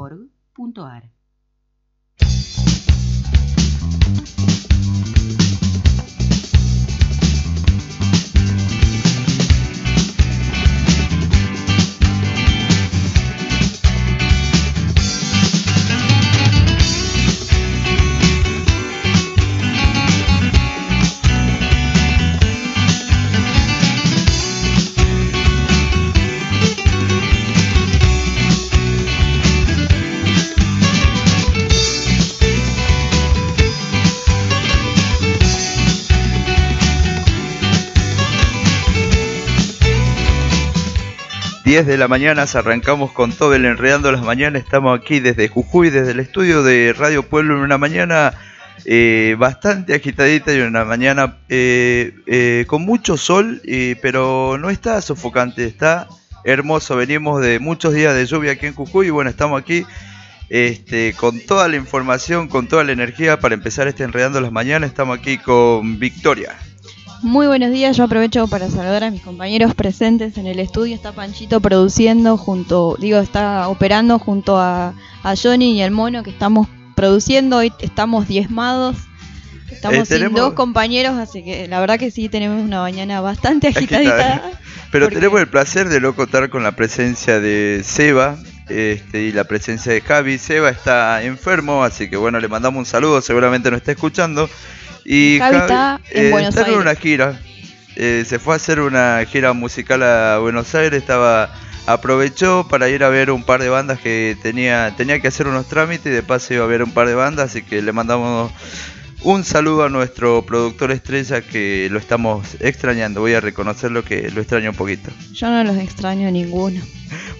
www.radiocultura.org.ar 10 de la mañana, arrancamos con todo el Enredando las Mañanas, estamos aquí desde Jujuy, desde el estudio de Radio Pueblo en una mañana eh, bastante agitadita y una mañana eh, eh, con mucho sol, pero no está sofocante, está hermoso, venimos de muchos días de lluvia aquí en Jujuy y bueno, estamos aquí este, con toda la información, con toda la energía para empezar este Enredando las Mañanas, estamos aquí con Victoria. Muy buenos días, yo aprovecho para saludar a mis compañeros presentes en el estudio. Está Panchito produciendo junto, digo, está operando junto a, a Johnny y el mono que estamos produciendo. Hoy estamos diezmados. Estamos Eh, sin dos compañeros, así que la verdad que sí tenemos una mañana bastante agitadita. Agitada. Pero Porque- tenemos el placer de no contar con la presencia de Seba este, y la presencia de Javi. Seba está enfermo, así que bueno, le mandamos un saludo, seguramente nos está escuchando. Y Javi está en Buenos está en Aires. una gira. Eh, se fue a hacer una gira musical a Buenos Aires, estaba aprovechó para ir a ver un par de bandas que tenía tenía que hacer unos trámites y de paso iba a ver un par de bandas, así que le mandamos un saludo a nuestro productor estrella que lo estamos extrañando. Voy a reconocerlo que lo extraño un poquito. Yo no los extraño a ninguno.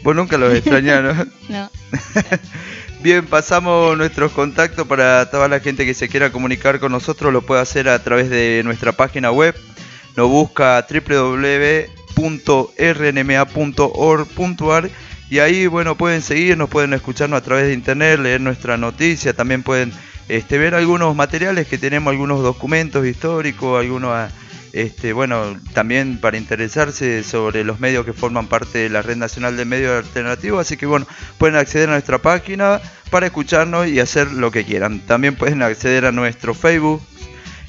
Vos nunca los extrañaron. No. Bien, pasamos nuestros contactos para toda la gente que se quiera comunicar con nosotros. Lo puede hacer a través de nuestra página web. Nos busca www.rnma.org.ar y ahí, bueno, pueden seguirnos, pueden escucharnos a través de internet, leer nuestra noticia, también pueden este, ver algunos materiales que tenemos, algunos documentos históricos, algunos, este, bueno, también para interesarse sobre los medios que forman parte de la Red Nacional de Medios Alternativos, así que bueno, pueden acceder a nuestra página para escucharnos y hacer lo que quieran. También pueden acceder a nuestro Facebook,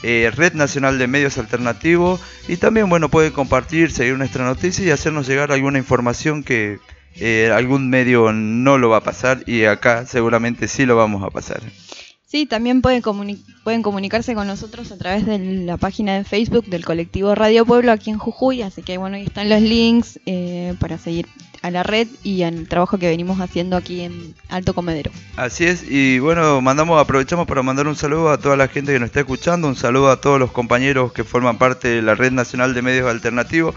eh, Red Nacional de Medios Alternativos y también bueno pueden compartir, seguir nuestra noticia y hacernos llegar alguna información que eh, algún medio no lo va a pasar y acá seguramente sí lo vamos a pasar. Sí, también pueden, pueden comunicarse con nosotros a través de la página de Facebook del colectivo Radio Pueblo aquí en Jujuy, así que bueno, ahí están los links eh, para seguir a la red y al trabajo que venimos haciendo aquí en Alto Comedero. Así es, y bueno, mandamos, aprovechamos para mandar un saludo a toda la gente que nos está escuchando, un saludo a todos los compañeros que forman parte de la Red Nacional de Medios Alternativos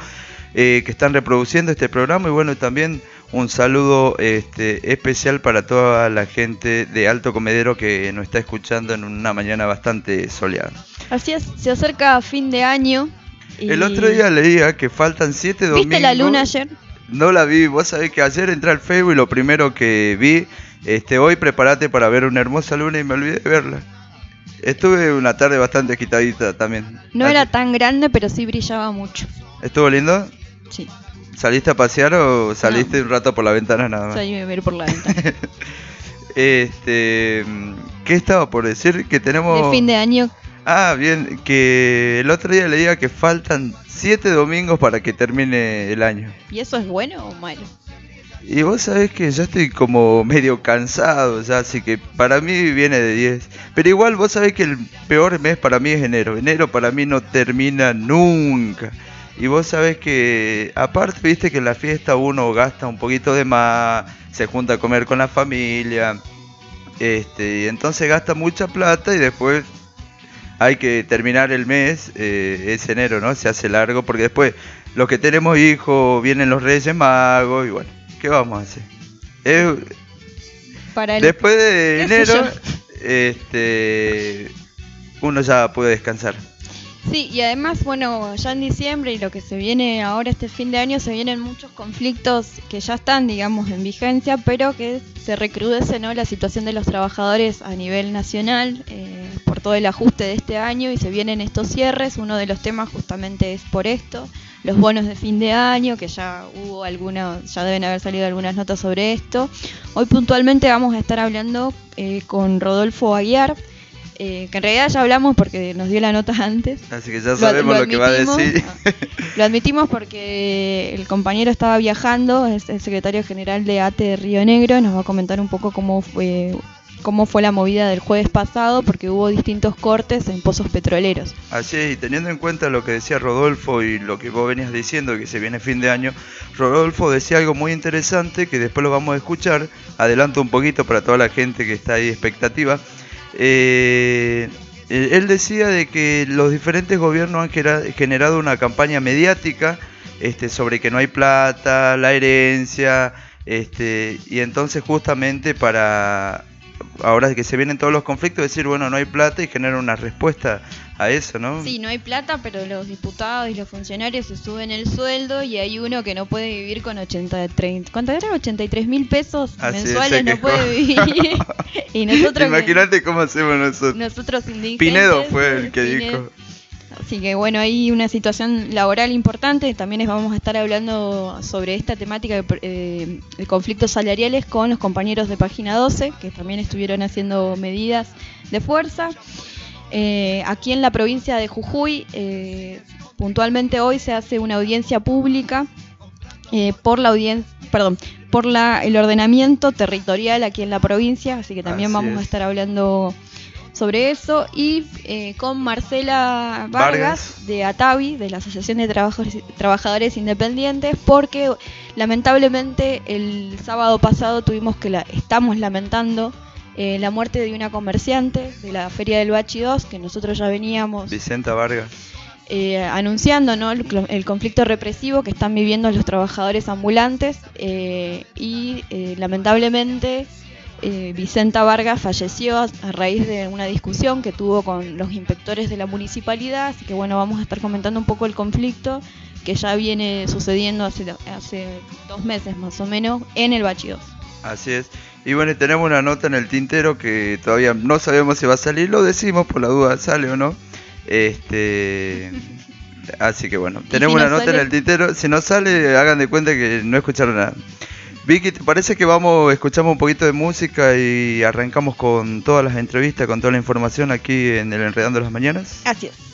eh, que están reproduciendo este programa y bueno, también un saludo este, especial para toda la gente de Alto Comedero que nos está escuchando en una mañana bastante soleada. Así es, se acerca fin de año. y- El otro día leía que faltan siete domingos. ¿Viste la luna ayer? No la vi, vos sabés que ayer entré al Facebook y lo primero que vi, este, hoy prepárate para ver una hermosa luna y me olvidé de verla. Estuve una tarde bastante agitadita también. No era tan grande, pero sí brillaba mucho. ¿Estuvo lindo? Sí, ¿Saliste a pasear o saliste un rato por la ventana nada más? salí a ver por la ventana. Este, ¿qué estaba por decir? Que tenemos... Fin de año, Ah, bien, que el otro día leía que faltan siete domingos para que termine el año. ¿y eso es bueno o malo? Y vos sabés que ya estoy como medio cansado, ya, así que para mí viene de 10. Pero igual vos sabés que el peor mes para mí es enero. Enero para mí no termina nunca. Y vos sabés que, aparte, viste que en la fiesta uno gasta un poquito de más, se junta a comer con la familia, este, y entonces gasta mucha plata y después hay que terminar el mes, eh, es enero, ¿no? Se hace largo porque después los que tenemos hijos vienen los Reyes Magos y bueno, ¿qué vamos a hacer? Es- para el- Después de enero, este, uno ya puede descansar. Sí, y además, bueno, ya en diciembre y lo que se viene ahora este fin de año, se vienen muchos conflictos que ya están, digamos, en vigencia, pero que se recrudece ¿no? la situación de los trabajadores a nivel nacional eh, por todo el ajuste de este año y se vienen estos cierres. Uno de los temas justamente es por esto, los bonos de fin de año, que ya hubo algunas, ya deben haber salido algunas notas sobre esto. Hoy puntualmente vamos a estar hablando eh, con Rodolfo Aguiar. Eh, que en realidad ya hablamos porque nos dio la nota antes, Así que ya sabemos lo, que va a admitimos. decir. Lo admitimos porque el compañero estaba viajando, es el secretario general de ATE de Río Negro, nos va a comentar un poco cómo fue, cómo fue la movida del jueves pasado, porque hubo distintos cortes en pozos petroleros. Así es, y teniendo en cuenta lo que decía Rodolfo y lo que vos venías diciendo, que se viene fin de año, Rodolfo decía algo muy interesante que después lo vamos a escuchar. Adelanto un poquito para toda la gente que está ahí expectativa. Eh, eh, él decía de que los diferentes gobiernos han generado una campaña mediática este, sobre que no hay plata, la herencia, este, y entonces justamente para ahora que se vienen todos los conflictos decir bueno no hay plata y generar una respuesta a eso, ¿no? Sí, no hay plata, pero los diputados y los funcionarios se suben el sueldo y hay uno que no puede vivir con 80, 30, ¿cuánto era? 83 mil pesos Así mensuales, no puede vivir. y nosotros, Imagínate cómo hacemos nosotros. nosotros indigentes, Pinedo fue el que Pinedo. dijo. Así que bueno, hay una situación laboral importante. También vamos a estar hablando sobre esta temática de, eh, de conflictos salariales con los compañeros de Página 12, que también estuvieron haciendo medidas de fuerza. Eh, aquí en la provincia de Jujuy, eh, puntualmente hoy se hace una audiencia pública eh, por la audiencia, perdón, por la, el ordenamiento territorial aquí en la provincia, así que también Así vamos a es. estar hablando sobre eso y eh, con Marcela Vargas, Vargas. de Atavi, de la Asociación de Trabajos- Trabajadores Independientes, porque lamentablemente el sábado pasado tuvimos que la estamos lamentando eh, la muerte de una comerciante de la Feria del Bachi 2, que nosotros ya veníamos Vicenta Vargas. eh, anunciando ¿no? el, el conflicto represivo que están viviendo los trabajadores ambulantes eh, y eh, lamentablemente eh, Vicenta Vargas falleció a, a raíz de una discusión que tuvo con los inspectores de la municipalidad, así que bueno, vamos a estar comentando un poco el conflicto que ya viene sucediendo hace, hace dos meses más o menos en el Bachi 2. Así es. Y bueno, tenemos una nota en el tintero que todavía no sabemos si va a salir, lo decimos por la duda, sale o no. Este así que bueno, tenemos si no una nota sale? en el tintero, si no sale, hagan de cuenta que no escucharon nada. Vicky, ¿te parece que vamos, escuchamos un poquito de música y arrancamos con todas las entrevistas, con toda la información aquí en el Enredando las Mañanas? Así es.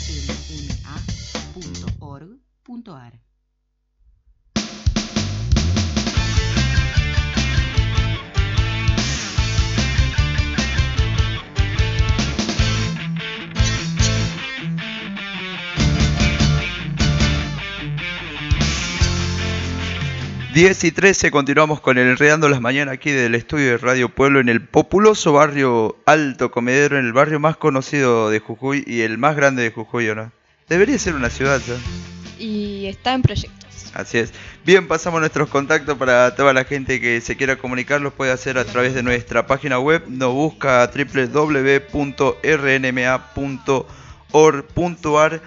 www.rnma.org.ar Diez y 13 continuamos con el Enredando las Mañanas aquí del estudio de Radio Pueblo en el populoso barrio Alto Comedero, en el barrio más conocido de Jujuy y el más grande de Jujuy, ¿o no? Debería ser una ciudad ya. Y está en proyectos. Así es. Bien, pasamos nuestros contactos para toda la gente que se quiera comunicar, los puede hacer a través de nuestra página web, nos busca www.rnma.org.ar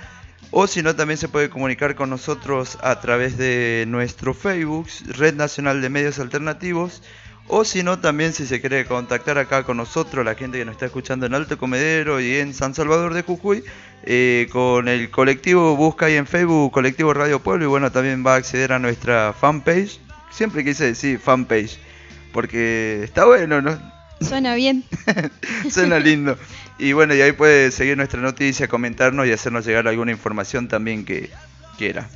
o si no también se puede comunicar con nosotros a través de nuestro Facebook, Red Nacional de Medios Alternativos, o si no también si se quiere contactar acá con nosotros, la gente que nos está escuchando en Alto Comedero y en San Salvador de Jujuy, eh, con el colectivo busca ahí en Facebook colectivo Radio Pueblo y bueno también va a acceder a nuestra fanpage. Siempre quise decir fanpage porque está bueno no Suena bien. suena lindo. Y bueno y ahí puede seguir nuestra noticia comentarnos y hacernos llegar alguna información también que quiera.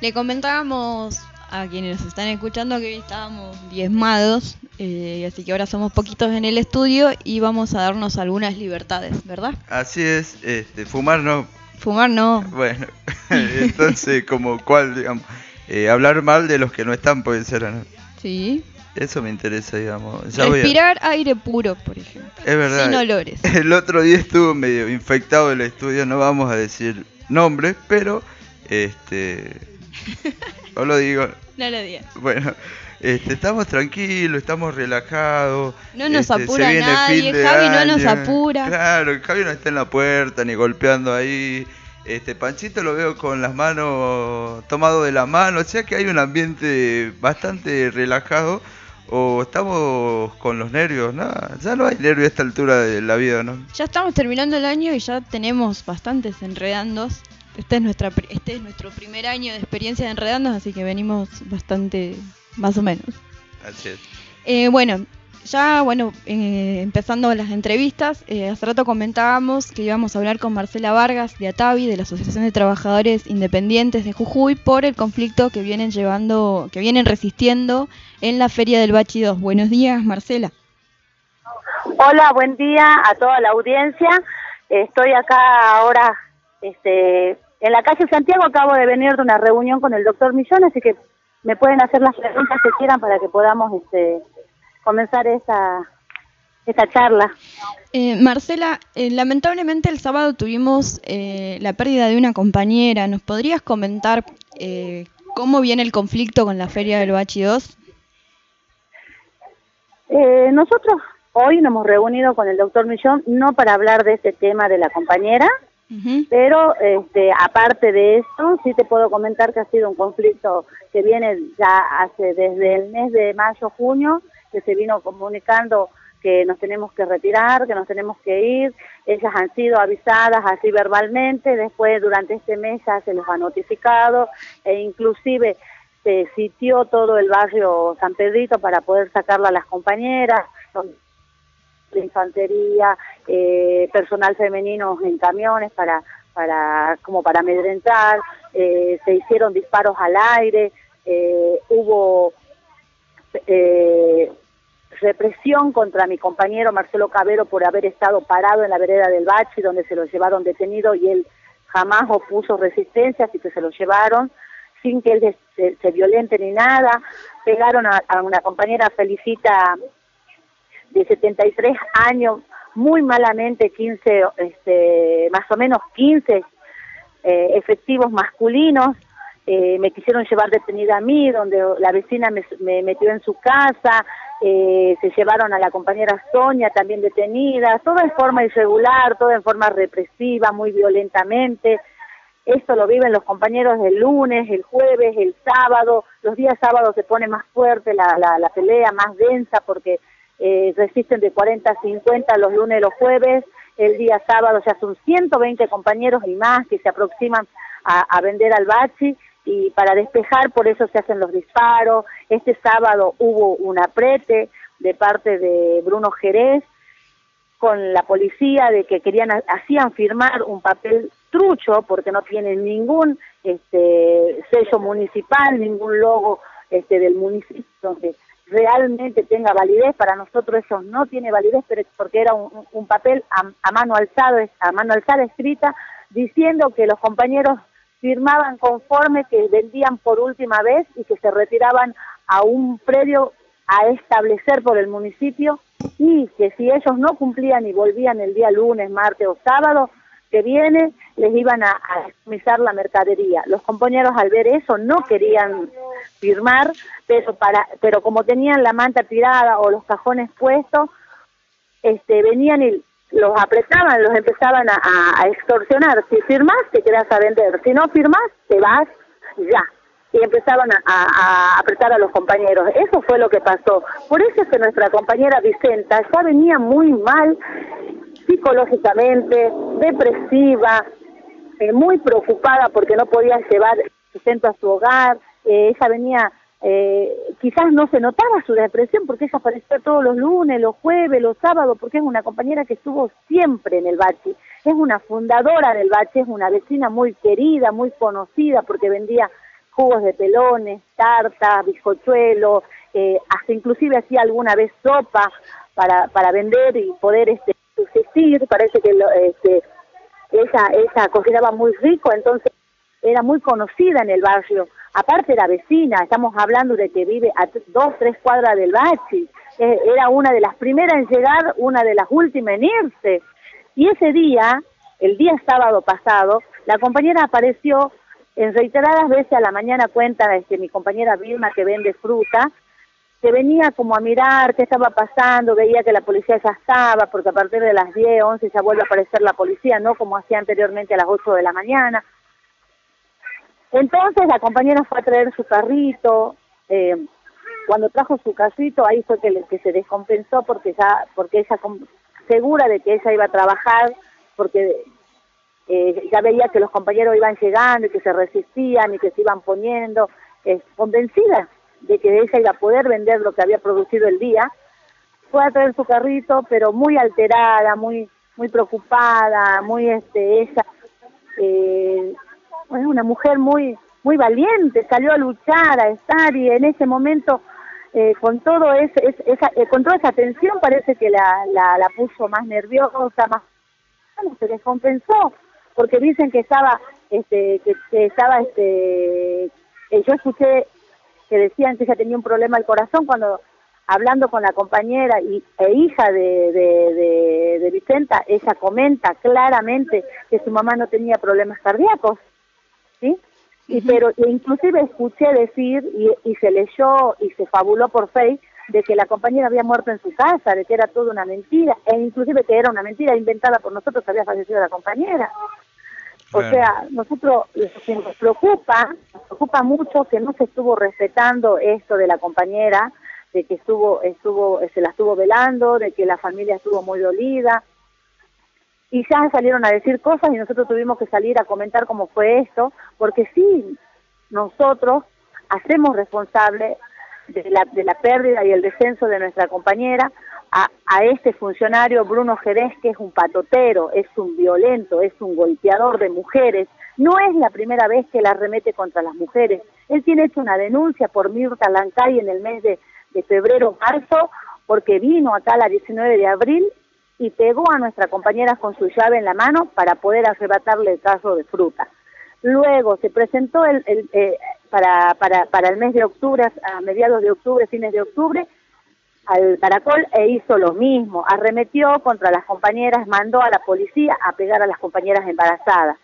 Le comentábamos a quienes nos están escuchando que hoy estábamos diezmados, eh, así que ahora somos poquitos en el estudio y vamos a darnos algunas libertades, ¿verdad? así es este fumar no Fumar no, bueno entonces como cuál digamos Eh, hablar mal de los que no están puede ser ¿no? sí. eso me interesa digamos Ya a- Respirar aire puro, por ejemplo. Es verdad. Sin olores. El otro día estuvo medio infectado el estudio, no vamos a decir nombres, pero este no lo digo. No lo digas. Bueno, este, estamos tranquilos, estamos relajados. No nos este, se apura viene nadie, fin de Javi no nos apura. Claro, Javi no está en la puerta ni golpeando ahí. Este Panchito lo veo con las manos tomado de la mano, o sea que hay un ambiente bastante relajado. O estamos con los nervios, nada, ya no hay nervios a esta altura de la vida, ¿no? Ya estamos terminando el año y ya tenemos bastantes enredandos. Este es, nuestra, este es nuestro primer año de experiencia de enredandos, así que venimos bastante, más o menos. Así es. Eh, bueno, ya bueno, eh, empezando las entrevistas, eh, hace rato comentábamos que íbamos a hablar con Marcela Vargas de Atavi, de la Asociación de Trabajadores Independientes de Jujuy, por el conflicto que vienen llevando, que vienen resistiendo en la Feria del Bachi 2. Buenos días, Marcela. Hola, buen día a toda la audiencia. Estoy acá ahora este, en la calle Santiago. Acabo de venir de una reunión con el doctor Millón, así que me pueden hacer las preguntas que quieran para que podamos este, comenzar esta, esta charla. Eh, Marcela, eh, lamentablemente el sábado tuvimos eh, la pérdida de una compañera. ¿Nos podrías comentar eh, cómo viene el conflicto con la Feria del Bachi 2? Eh, nosotros hoy nos hemos reunido con el doctor Millón, no para hablar de este tema de la compañera, Pero este, aparte de eso, sí te puedo comentar que ha sido un conflicto que viene ya hace desde el mes de mayo, junio, que se vino comunicando que nos tenemos que retirar, que nos tenemos que ir. Ellas han sido avisadas así verbalmente, después durante este mes ya se les ha notificado e inclusive se sitió todo el barrio San Pedrito para poder sacarla a las compañeras, de infantería, eh, personal femenino en camiones para, para como para amedrentar, eh, se hicieron disparos al aire, eh, hubo eh, represión contra mi compañero Marcelo Cabero por haber estado parado en la vereda del Bachi donde se lo llevaron detenido y él jamás opuso resistencia, así que se lo llevaron sin que él se, se violente ni nada, pegaron a, a una compañera Felicita de 73 años, muy malamente 15, este, más o menos 15 eh, efectivos masculinos, eh, me quisieron llevar detenida a mí, donde la vecina me, me metió en su casa, eh, se llevaron a la compañera Sonia también detenida, todo en forma irregular, todo en forma represiva, muy violentamente. Esto lo viven los compañeros el lunes, el jueves, el sábado. Los días sábados se pone más fuerte la, la, la pelea, más densa, porque eh, resisten de 40 a 50 los lunes y los jueves. El día sábado ya son 120 compañeros y más que se aproximan a, vender al bachi y para despejar por eso se hacen los disparos. Este sábado hubo un aprete de parte de Bruno Jerez con la policía de que querían hacían firmar un papel trucho porque no tienen ningún este sello municipal, ningún logo este del municipio donde realmente tenga validez. Para nosotros eso no tiene validez, pero porque era un, un papel a, a, mano alzada, a mano alzada escrita, diciendo que los compañeros firmaban conforme que vendían por última vez y que se retiraban a un predio a establecer por el municipio y que si ellos no cumplían y volvían el día lunes, martes o sábado que viene, les iban a, a la mercadería. Los compañeros al ver eso no querían firmar, pero para pero como tenían la manta tirada o los cajones puestos, este venían y los apretaban, los empezaban a, extorsionar. Si firmás, te quedas a vender. Si no firmás, te vas ya. Y empezaban a, apretar a los compañeros. Eso fue lo que pasó. Por eso es que nuestra compañera Vicenta ya venía muy mal psicológicamente, depresiva, eh, muy preocupada porque no podía llevar sustento a su hogar. Eh, ella venía eh, quizás no se notaba su depresión porque ella aparecía todos los lunes, los jueves, los sábados, porque es una compañera que estuvo siempre en el bachi, es una fundadora del bachi, es una vecina muy querida, muy conocida porque vendía jugos de pelones, tarta, bizcochuelo, eh, hasta inclusive hacía alguna vez sopa para, para vender y poder este, subsistir, parece que lo, este, ella, ella cocinaba muy rico, entonces era muy conocida en el barrio aparte era vecina, estamos hablando de que vive a dos, tres cuadras del Bachi, eh, era una de las primeras en llegar, una de las últimas en irse. Y ese día, el día sábado pasado, la compañera apareció en reiteradas veces a la mañana cuenta este, mi compañera Vilma que vende fruta, que venía como a mirar qué estaba pasando, veía que la policía ya estaba, porque a partir de las 10, 11 ya vuelve a aparecer la policía, no como hacía anteriormente a las 8 de la mañana. Entonces la compañera fue a traer su carrito, eh, cuando trajo su carrito ahí fue que, que se descompensó porque ya, porque ella segura de que ella iba a trabajar, porque eh, ya veía que los compañeros iban llegando y que se resistían y que se iban poniendo, eh, convencida de que ella iba a poder vender lo que había producido el día, fue a traer su carrito, pero muy alterada, muy muy preocupada, muy este ella eh, una mujer muy muy valiente, salió a luchar, a estar y en ese momento eh, con todo ese, esa, eh, con toda esa tensión parece que la, la, la puso más nerviosa, más bueno, se descompensó porque dicen que estaba este que, que estaba este eh, yo escuché que decían que ella tenía un problema al corazón cuando hablando con la compañera y, e hija de, de, de, de Vicenta, ella comenta claramente que su mamá no tenía problemas cardíacos ¿sí? Y, pero inclusive escuché decir y, y se leyó y se fabuló por Facebook de que la compañera había muerto en su casa, de que era toda una mentira, e inclusive que era una mentira inventada por nosotros que había fallecido la compañera. O sea, nosotros nos preocupa, nos preocupa mucho que no se estuvo respetando esto de la compañera, de que estuvo, estuvo, se la estuvo velando, de que la familia estuvo muy dolida, y ya salieron a decir cosas y nosotros tuvimos que salir a comentar cómo fue esto, porque sí, nosotros hacemos responsable de la, de la pérdida y el descenso de nuestra compañera a, a este funcionario Bruno Jerez, que es un patotero, es un violento, es un golpeador de mujeres. No es la primera vez que la remete contra las mujeres. Él tiene hecho una denuncia por Mirta Lancay en el mes de, de febrero, marzo, porque vino acá la 19 de abril y pegó a nuestra compañera con su llave en la mano para poder arrebatarle el caso de fruta. Luego se presentó el, el eh, para, para, para el mes de octubre, a mediados de octubre, fines de octubre, al Caracol e hizo lo mismo, arremetió contra las compañeras, mandó a la policía a pegar a las compañeras embarazadas.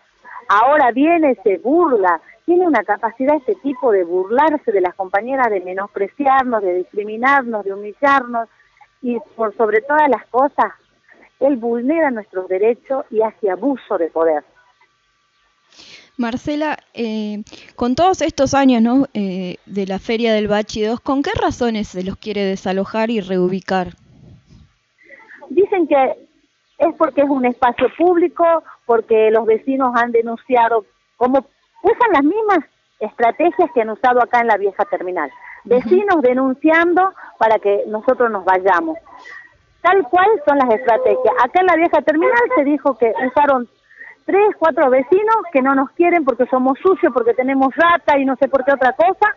Ahora viene, se burla, tiene una capacidad este tipo de burlarse de las compañeras, de menospreciarnos, de discriminarnos, de humillarnos y por sobre todas las cosas él vulnera nuestros derechos y hace abuso de poder. Marcela, eh, con todos estos años ¿no? eh, de la Feria del Bachi 2, ¿con qué razones se los quiere desalojar y reubicar? Dicen que es porque es un espacio público, porque los vecinos han denunciado, como usan las mismas estrategias que han usado acá en la vieja terminal. Vecinos denunciando para que nosotros nos vayamos. Tal cual son las estrategias. Acá en la vieja terminal se dijo que usaron tres, cuatro vecinos que no nos quieren porque somos sucios, porque tenemos rata y no sé por qué otra cosa,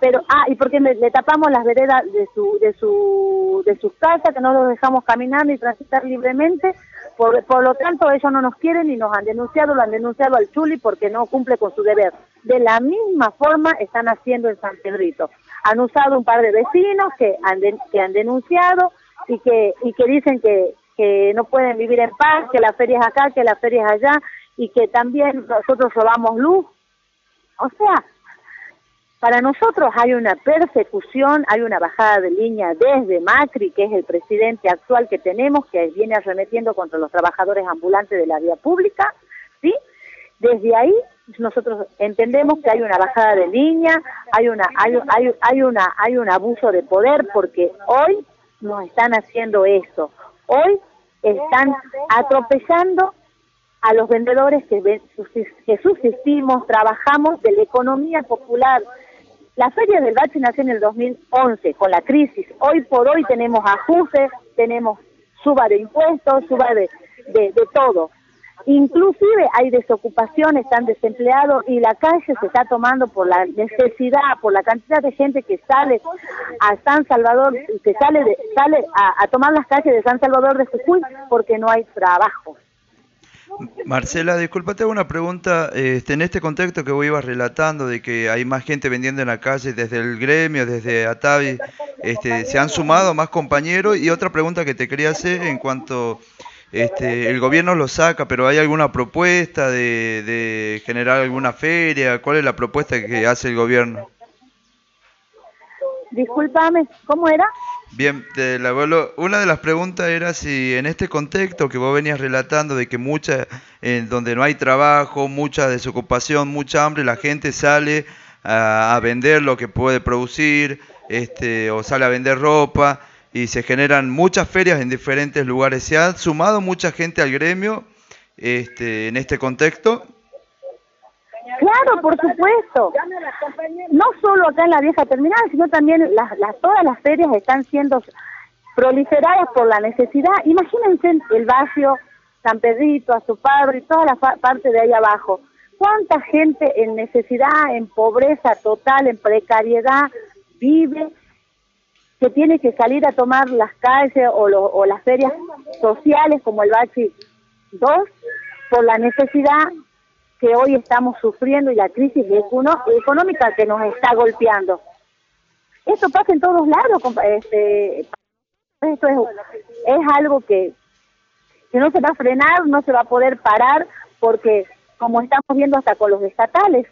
pero ah y porque le, tapamos las veredas de su de su de sus casas que no los dejamos caminar ni transitar libremente. Por, por lo tanto ellos no nos quieren y nos han denunciado lo han denunciado al Chuli porque no cumple con su deber. De la misma forma están haciendo en San Pedrito. Han usado un par de vecinos que han de- que han denunciado y que y que dicen que que no pueden vivir en paz que la feria es acá que la feria es allá y que también nosotros robamos luz o sea para nosotros hay una persecución, hay una bajada de línea desde Macri, que es el presidente actual que tenemos, que viene arremetiendo contra los trabajadores ambulantes de la vía pública, ¿sí? Desde ahí nosotros entendemos que hay una bajada de línea, hay una hay, hay, hay una hay un abuso de poder porque hoy nos están haciendo eso. Hoy están atropellando a los vendedores que, subsistimos, trabajamos de la economía popular. La Feria del Bache nació en el 2011 con la crisis. Hoy por hoy tenemos ajustes, tenemos suba de impuestos, suba de, de, de todo. Inclusive hay desocupación, están desempleados y la calle se está tomando por la necesidad, por la cantidad de gente que sale a San Salvador, que sale de, sale a, a tomar las calles de San Salvador de Jujuy porque no hay trabajo. Marcela, discúlpate una pregunta. Este, en este contexto que vos ibas relatando de que hay más gente vendiendo en la calle desde el gremio, desde Atavi, este, ¿se han sumado más compañeros? Y otra pregunta que te quería hacer en cuanto este, el gobierno lo saca, pero ¿hay alguna propuesta de, de generar alguna feria? ¿Cuál es la propuesta que hace el gobierno? Discúlpame, ¿cómo era? Bien, te la vuelvo- una de las preguntas era si en este contexto que vos venías relatando de que mucha, en donde no hay trabajo, mucha desocupación, mucha hambre, la gente sale a, a vender lo que puede producir, este, o sale a vender ropa y se generan muchas ferias en diferentes lugares. ¿Se ha sumado mucha gente al gremio este, en este contexto? Claro, por supuesto. No solo acá en la vieja terminal, sino también las, todas las ferias están siendo proliferadas por la necesidad. Imagínense el barrio San Pedrito, a su padre y toda la parte de ahí abajo. ¿Cuánta gente en necesidad, en pobreza total, en precariedad vive que tiene que salir a tomar las calles o, lo- o las ferias sociales como el Bachi 2 por la necesidad que hoy estamos sufriendo y la crisis económica que nos está golpeando. Esto pasa en todos lados, este, esto es, algo que no se va a frenar, no se va a poder parar, porque como estamos viendo hasta con los estatales,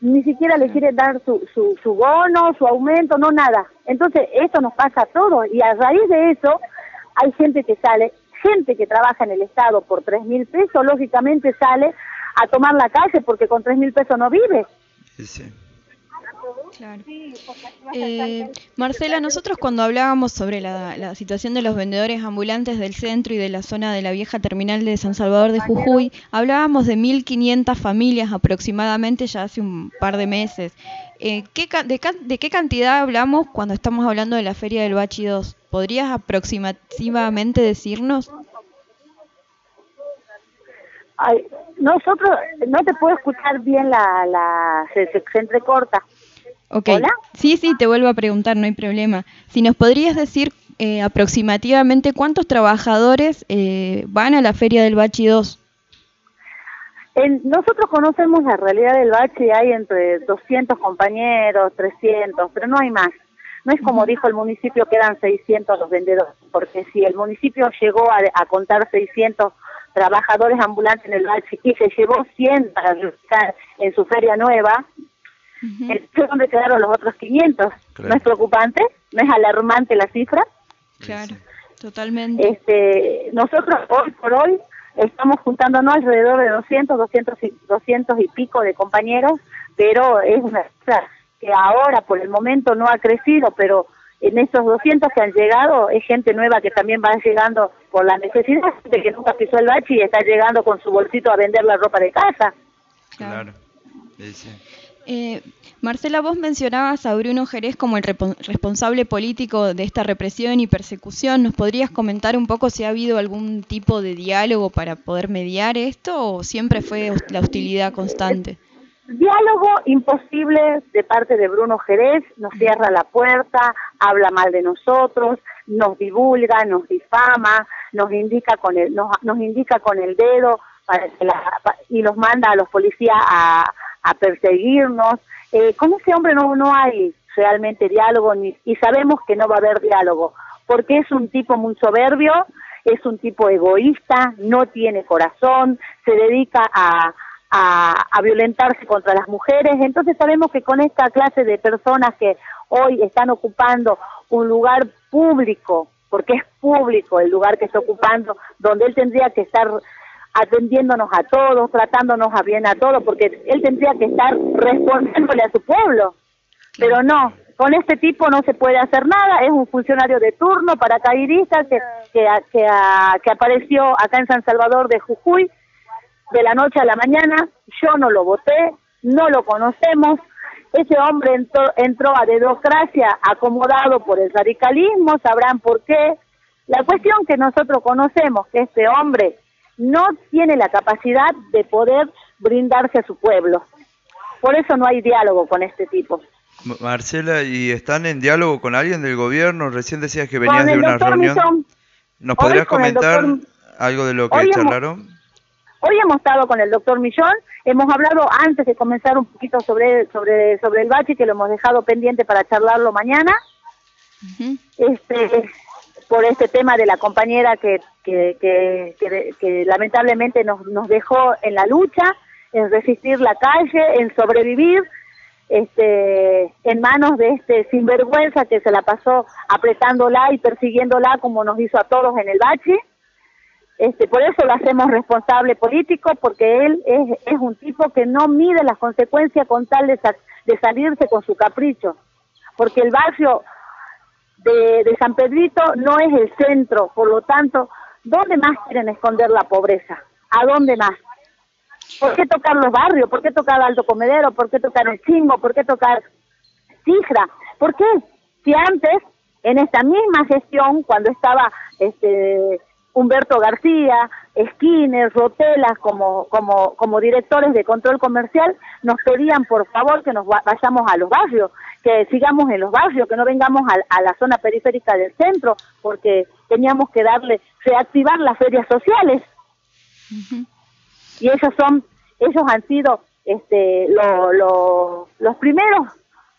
ni siquiera le quieren dar su, su, su bono, su aumento, no nada. Entonces, esto nos pasa a todos y a raíz de eso hay gente que sale, gente que trabaja en el Estado por tres mil pesos, lógicamente sale a tomar la calle porque con tres mil pesos no vive. Sí, sí. Claro. Eh, Marcela, nosotros cuando hablábamos sobre la, la situación de los vendedores ambulantes del centro y de la zona de la vieja terminal de San Salvador de Jujuy, hablábamos de 1.500 familias aproximadamente ya hace un par de meses. Eh, ¿qué, de, de qué cantidad hablamos cuando estamos hablando de la Feria del Bachi 2? ¿Podrías aproximativamente decirnos? Ay, nosotros, no te puedo escuchar bien la, la se, se- se entrecorta. Ok. ¿Hola? Sí, sí, te vuelvo a preguntar, no hay problema. Si nos podrías decir eh, aproximativamente cuántos trabajadores eh, van a la Feria del Bachi 2. En- nosotros conocemos la realidad del bache, hay entre 200 compañeros, 300, pero no hay más. No es como dijo el municipio que eran 600 los vendedores, porque si el municipio llegó a, a contar 600 trabajadores ambulantes en el bache y se llevó 100 para en su feria nueva, Ujú. entonces ¿dónde quedaron los otros 500? Claro. ¿No es preocupante? ¿No es alarmante la cifra? Claro, totalmente. Este, nosotros hoy por hoy estamos juntándonos alrededor de 200, 200 y, 200 y pico de compañeros, pero es una cosa que ahora por el momento no ha crecido, pero en esos 200 que han llegado es gente nueva que también va llegando por la necesidad de que nunca pisó el bachi y está llegando con su bolsito a vender la ropa de casa. Claro. Sí, sí. Eh, Marcela, vos mencionabas a Bruno Jerez como el responsable político de esta represión y persecución. ¿Nos podrías comentar un poco si ha habido algún tipo de diálogo para poder mediar esto o siempre fue la hostilidad constante? Diálogo imposible de parte de Bruno Jerez, nos cierra la puerta, habla mal de nosotros, nos divulga, nos difama, nos indica con el, nos, nos indica con el dedo y nos manda a los policías a, a perseguirnos. Eh, con ese hombre no, no hay realmente diálogo ni, y sabemos que no va a haber diálogo, porque es un tipo muy soberbio, es un tipo egoísta, no tiene corazón, se dedica a, a, a violentarse contra las mujeres. Entonces sabemos que con esta clase de personas que hoy están ocupando un lugar público, porque es público el lugar que está ocupando, donde él tendría que estar atendiéndonos a todos, tratándonos a bien a todos, porque él tendría que estar respondiéndole a su pueblo. Pero no, con este tipo no se puede hacer nada, es un funcionario de turno paracaidista que, que, que, que apareció acá en San Salvador de Jujuy de la noche a la mañana, yo no lo voté, no lo conocemos, ese hombre entró, entró a democracia acomodado por el radicalismo, sabrán por qué. La cuestión que nosotros conocemos, que este hombre no tiene la capacidad de poder brindarse a su pueblo. Por eso no hay diálogo con este tipo. Marcela, ¿y están en diálogo con alguien del gobierno? Recién decías que venías de una reunión. ¿Nos podrías comentar doctor- algo de lo que hoy hemos- charlaron? Hoy hemos estado con el doctor Millón, hemos hablado antes de comenzar un poquito sobre, sobre, sobre el bachi, que lo hemos dejado pendiente para charlarlo mañana, este, por este tema de la compañera que, que, que, lamentablemente nos, nos dejó en la lucha, en resistir la calle, en sobrevivir, este, en manos de este sinvergüenza que se la pasó apretándola y persiguiéndola como nos hizo a todos en el bachi. Este, por eso lo hacemos responsable político, porque él es, un tipo que no mide las consecuencias con tal de, de salirse con su capricho. Porque el barrio de, de San Pedrito no es el centro, por lo tanto, ¿dónde más quieren esconder la pobreza? ¿A dónde más? ¿Por qué tocar los barrios? ¿Por qué tocar Alto Comedero? ¿Por qué tocar el Chingo? ¿Por qué tocar Cijra? ¿Por qué? Si antes, en esta misma gestión, cuando estaba este Humberto García, Skinner, Rotelas como, como, como directores de control comercial, nos pedían por favor que nos va- vayamos a los barrios, que sigamos en los barrios, que no vengamos a, a la zona periférica del centro, porque teníamos que darle, reactivar las ferias sociales. Y ellos son ellos han sido este lo- lo- los primeros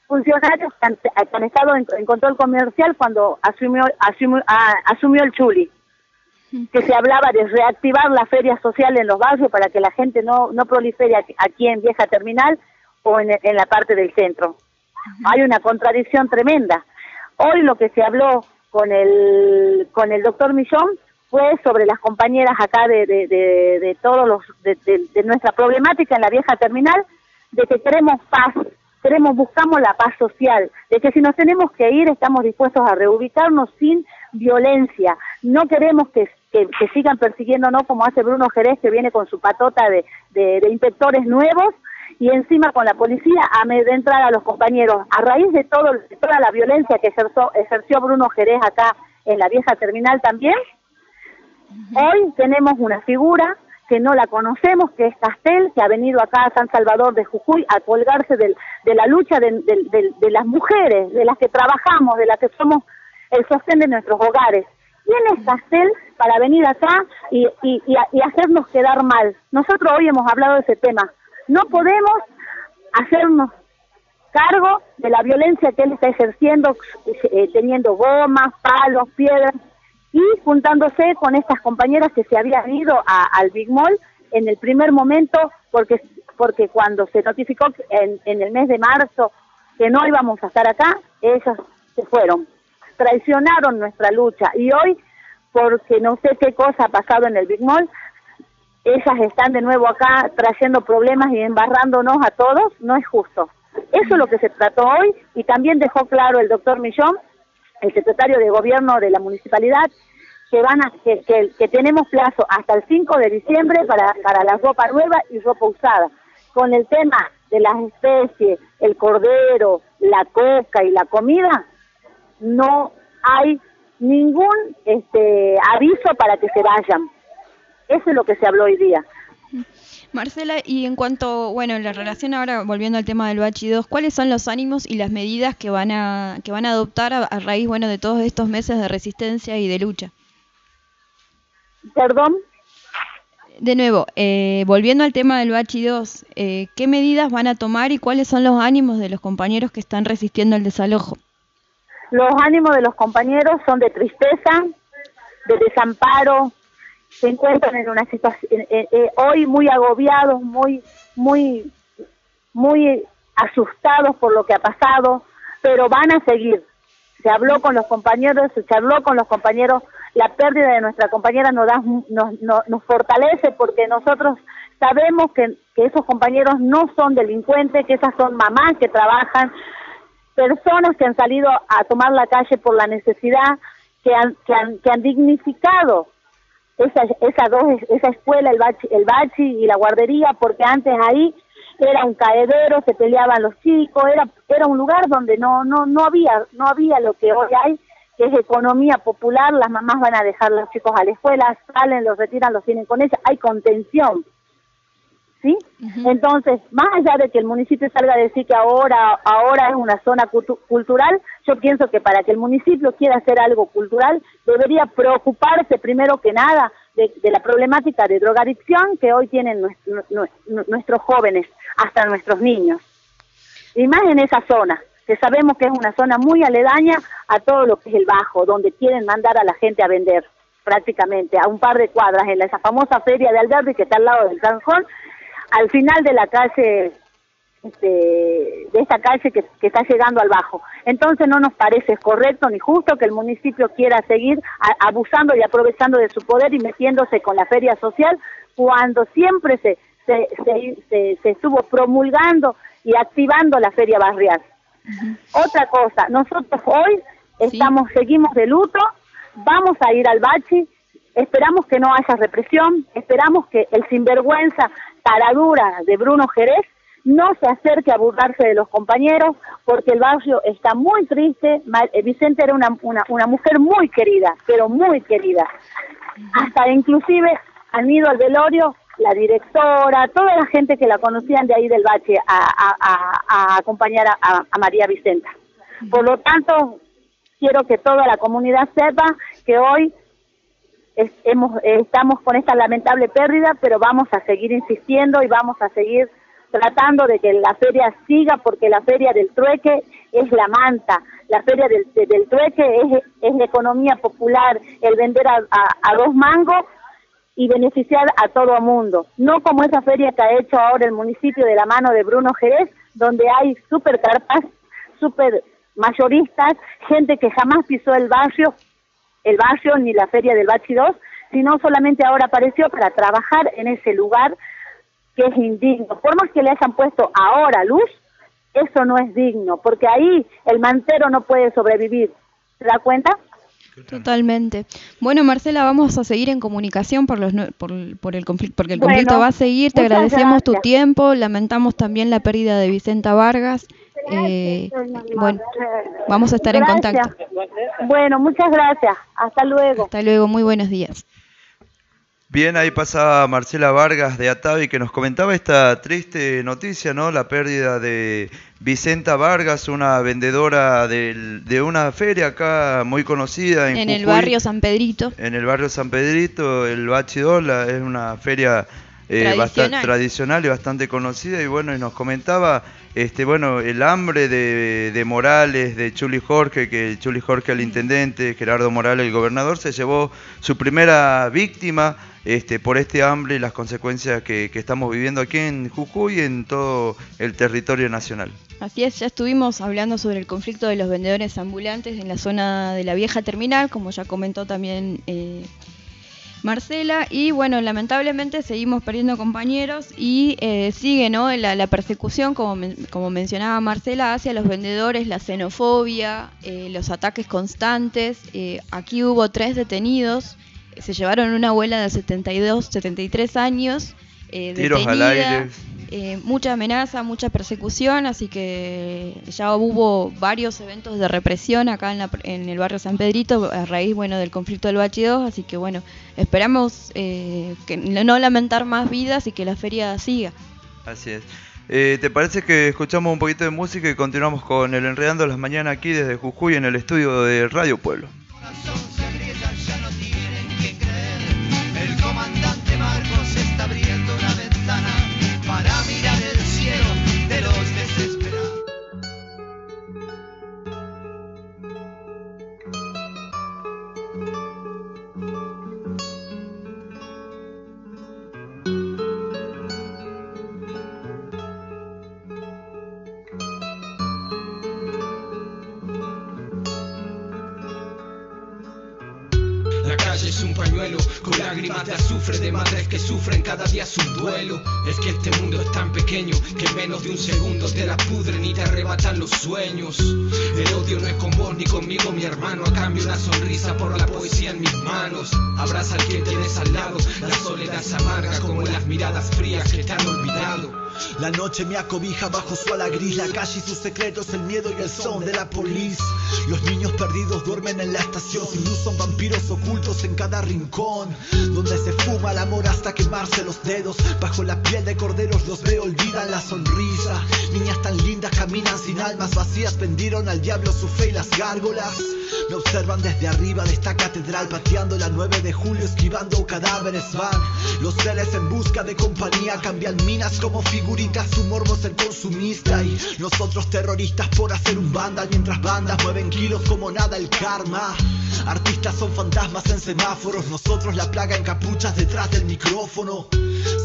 funcionarios que han, que han estado en, en control comercial cuando asumió asumió, ah, asumió el Chuli que se hablaba de reactivar la feria social en los barrios para que la gente no no prolifere aquí- en Vieja Terminal o en, en la parte del centro. Hay una contradicción tremenda. Hoy lo que se habló con el con el doctor Millón fue sobre las compañeras acá de, de, de, de todos los de, de- de nuestra problemática en la vieja terminal de que queremos paz queremos buscamos la paz social de que si nos tenemos que ir estamos dispuestos a reubicarnos sin violencia. No queremos que, que, sigan persiguiéndonos como hace Bruno Jerez que viene con su patota de, de, de inspectores nuevos y encima con la policía a amedrentar a los compañeros. A raíz de todo de toda la violencia que ejerció, ejerció Bruno Jerez acá en la vieja terminal también, hoy tenemos una figura que no la conocemos, que es Castel, que ha venido acá a San Salvador de Jujuy a colgarse del- de la lucha de- de las mujeres, de las que trabajamos, de las que somos el sostén de nuestros hogares. ¿Quién es Castel para venir acá y, y- hacernos quedar mal? Nosotros hoy hemos hablado de ese tema. No podemos hacernos cargo de la violencia que él está ejerciendo, eh, teniendo gomas, palos, piedras y juntándose con estas compañeras que se habían ido al Big Mall en el primer momento, porque porque cuando se notificó en, en el mes de marzo que no íbamos a estar acá, ellas se fueron, traicionaron nuestra lucha y hoy, porque no sé qué cosa ha pasado en el Big Mall, ellas están de nuevo acá trayendo problemas y embarrándonos a todos, no es justo. Eso es lo que se trató hoy y también dejó claro el doctor Millón, el secretario de gobierno de la municipalidad, que van a que, tenemos plazo hasta el 5 de diciembre para, para la ropa nueva y ropa usada. Con el tema de las especies, el cordero, la coca y la comida, no hay ningún este, aviso para que se vayan. Eso es lo que se habló hoy día. Marcela, y en cuanto, bueno, la relación ahora, volviendo al tema del Bachi 2, ¿cuáles son los ánimos y las medidas que van a, que van a adoptar a, a raíz, bueno, de todos estos meses de resistencia y de lucha? Perdón, De nuevo, eh, volviendo al tema del Bachi 2, eh, ¿qué medidas van a tomar y cuáles son los ánimos de los compañeros que están resistiendo el desalojo? Los ánimos de los compañeros son de tristeza, de desamparo, se encuentran en una situación eh, hoy muy agobiados, muy muy muy asustados por lo que ha pasado, pero van a seguir. Se habló con los compañeros, se habló con los compañeros, la pérdida de nuestra compañera nos, da, nos, nos, nos fortalece porque nosotros sabemos que, que esos compañeros no son delincuentes, que esas son mamás que trabajan, personas que han salido a tomar la calle por la necesidad, que han, que han, que han dignificado esa, esa, dos, esa escuela, el bachi, el bachi y la guardería, porque antes ahí era un caedero, se peleaban los chicos, era, era un lugar donde no, no, no había, no había lo que hoy hay, que es economía popular, las mamás van a dejar a los chicos a la escuela, salen, los retiran, los tienen con ella, hay contención. ¿Sí? Entonces, más allá de que el municipio salga a decir que ahora ahora es una zona cultu cultural, yo pienso que para que el municipio quiera hacer algo cultural, debería preocuparse primero que nada de, de la problemática de drogadicción que hoy tienen nuestro, nuestros jóvenes, hasta nuestros niños. Y más en esa zona, que sabemos que es una zona muy aledaña a todo lo que es el Bajo, donde quieren mandar a la gente a vender prácticamente a un par de cuadras en esa famosa feria de Alberdi que está al lado del Zanjón, al final de la calle, este, de esta calle que, que, está llegando al bajo. Entonces no nos parece correcto ni justo que el municipio quiera seguir a, abusando y aprovechando de su poder y metiéndose con la feria social cuando siempre se, se, se, se, se estuvo promulgando y activando la feria barrial. Uh -huh. Otra cosa, nosotros hoy estamos, sí. seguimos de luto, vamos a ir al bachi, esperamos que no haya represión, esperamos que el sinvergüenza taradura de Bruno Jerez no se acerque a burlarse de los compañeros porque el barrio está muy triste. Vicente era una, una, una mujer muy querida, pero muy querida. Hasta inclusive han ido al velorio la directora, toda la gente que la conocían de ahí del bache a, acompañar a María Vicenta. Por lo tanto, quiero que toda la comunidad sepa que hoy es, hemos, estamos con esta lamentable pérdida, pero vamos a seguir insistiendo y vamos a seguir tratando de que la feria siga, porque la feria del trueque es la manta, la feria del, trueque es, es la economía popular, el vender a, a, a dos mangos y beneficiar a todo el mundo. No como esa feria que ha hecho ahora el municipio de la mano de Bruno Jerez, donde hay super carpas, super mayoristas, gente que jamás pisó el barrio, el barrio ni la feria del Bachi 2, sino solamente ahora apareció para trabajar en ese lugar que es indigno. Por más que le hayan puesto ahora luz, eso no es digno, porque ahí el mantero no puede sobrevivir. ¿Se da cuenta? Totalmente. Bueno, Marcela, vamos a seguir en comunicación por los por, por el conflicto, porque el bueno, conflicto va a seguir. Te agradecemos gracias. tu tiempo, lamentamos también la pérdida de Vicenta Vargas. Eh, bueno, vamos a estar gracias. en contacto. Bueno, muchas gracias. Hasta luego. Hasta luego, muy buenos días. Bien, ahí pasaba Marcela Vargas de Atavi que nos comentaba esta triste noticia, ¿no? La pérdida de Vicenta Vargas, una vendedora del, de una feria acá muy conocida en, en el barrio San Pedrito. En el barrio San Pedrito, el Bachidola, es una feria eh, tradicional. bastante tradicional y bastante conocida y bueno, y nos comentaba este bueno el hambre de, de, Morales, de Chuli Jorge, que Chuli Jorge el intendente, Gerardo Morales el gobernador, se llevó su primera víctima este, por este hambre y las consecuencias que, que, estamos viviendo aquí en Jujuy y en todo el territorio nacional. Así es, ya estuvimos hablando sobre el conflicto de los vendedores ambulantes en la zona de la vieja terminal, como ya comentó también eh, Marcela y bueno, lamentablemente seguimos perdiendo compañeros y eh, sigue ¿no? la, la persecución, como, men- como mencionaba Marcela, hacia los vendedores, la xenofobia, eh, los ataques constantes. Eh, aquí hubo tres detenidos, se llevaron una abuela de 72, 73 años. eh, Tiros al aire. Eh, mucha amenaza, mucha persecución, así que ya hubo varios eventos de represión acá en, el barrio San Pedrito a raíz bueno del conflicto del Bachi 2, así que bueno, esperamos eh, que no lamentar más vidas y que la feria siga. Así es. Eh, ¿Te parece que escuchamos un poquito de música y continuamos con el Enredando las Mañanas aquí desde Jujuy en el estudio de Radio Pueblo? Es un pañuelo con lágrimas de azufre de madres que sufren cada día su duelo. Es que este mundo es tan pequeño que en menos de un segundo te la pudren y te arrebatan los sueños. El odio no es con vos ni conmigo, mi hermano. A cambio, una sonrisa por la poesía en mis manos. Abraza al que tienes al lado. La soledad es amarga como las miradas frías que te han olvidado. La noche me acobija bajo su ala gris, la calle y sus secretos, el miedo y el son de la police. Los niños perdidos duermen en la estación, sin luz son vampiros ocultos en cada rincón. Donde se fuma el amor hasta quemarse los dedos, bajo la piel de corderos los veo, olvidan la sonrisa. Niñas tan lindas caminan sin almas vacías, vendieron al diablo su fe y las gárgolas. Me observan desde arriba de esta catedral, pateando la 9 de julio, esquivando cadáveres van. Los seres en busca de compañía cambian minas como figuritas, su morbo es el consumista. Y nosotros terroristas por hacer un banda, mientras bandas mueven kilos como nada el karma. Artistas son fantasmas en semáforos, nosotros la plaga en capuchas detrás del micrófono.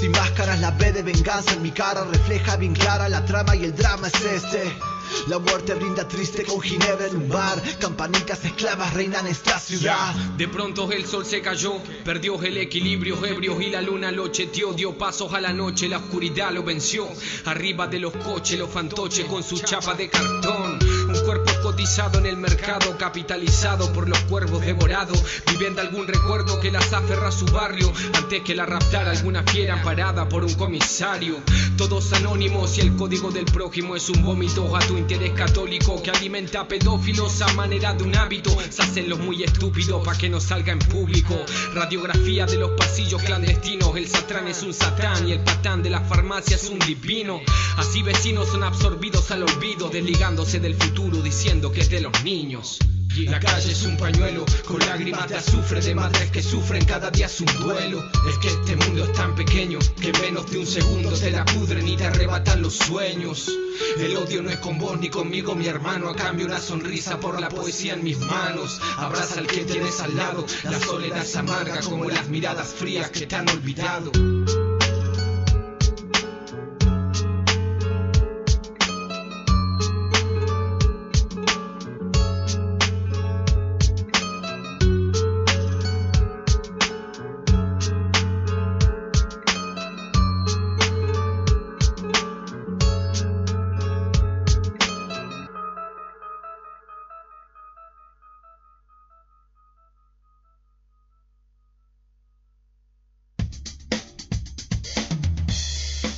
Sin máscaras la B de venganza en mi cara refleja bien clara la trama y el drama es este. La muerte brinda triste con ginebra en un bar, campanitas esclavas reinan esta ciudad. De pronto el sol se cayó, perdió el equilibrio ebrio y la luna lo cheteó, dio pasos a la noche, la oscuridad lo venció. Arriba de los coches, los fantoches con su chapa de cartón. Un cuerpo cotizado en el mercado, capitalizado por los cuervos devorados. Viviendo algún recuerdo que las aferra a su barrio, antes que la raptara alguna fiera parada por un comisario. Todos anónimos y el código del prójimo es un vómito a tu interés católico que alimenta a pedófilos a manera de un hábito. Se hacen los muy estúpidos para que no salga en público. Radiografía de los pasillos clandestinos. El satrán es un satán y el patán de la farmacia es un divino. Así vecinos son absorbidos al olvido, desligándose del futuro diciendo que es de los niños. La calle es un pañuelo con lágrimas de azufre de madres que sufren cada día su duelo. Es que este mundo es tan pequeño que en menos de un segundo te la pudren y te arrebatan los sueños. El odio no es con vos ni conmigo, mi hermano. A cambio, una sonrisa por la poesía en mis manos. Abraza al que tienes al lado. La soledad es amarga como las miradas frías que te han olvidado.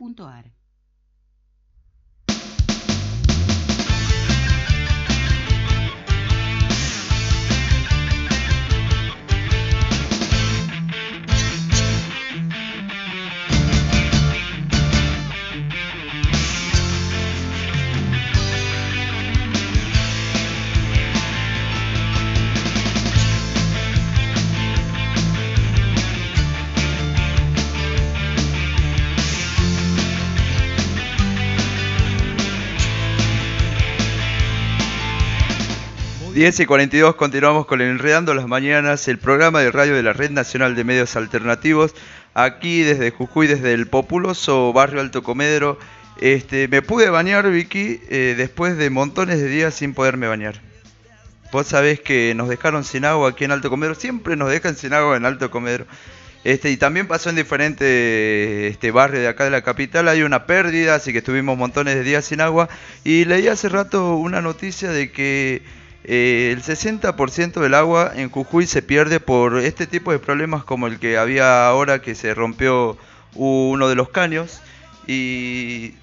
www.rnma.org.ar 10 y 42 continuamos con Enredando las Mañanas, el programa de radio de la Red Nacional de Medios Alternativos, aquí desde Jujuy, desde el populoso barrio Alto Comedero. Este, me pude bañar, Vicky, eh, después de montones de días sin poderme bañar. Vos sabés que nos dejaron sin agua aquí en Alto Comedero, siempre nos dejan sin agua en Alto Comedero. Este, y también pasó en diferentes este, barrios de acá de la capital, hay una pérdida, así que estuvimos montones de días sin agua. Y leí hace rato una noticia de que eh, el 60% del agua en Jujuy se pierde por este tipo de problemas como el que había ahora que se rompió uno de los caños. Y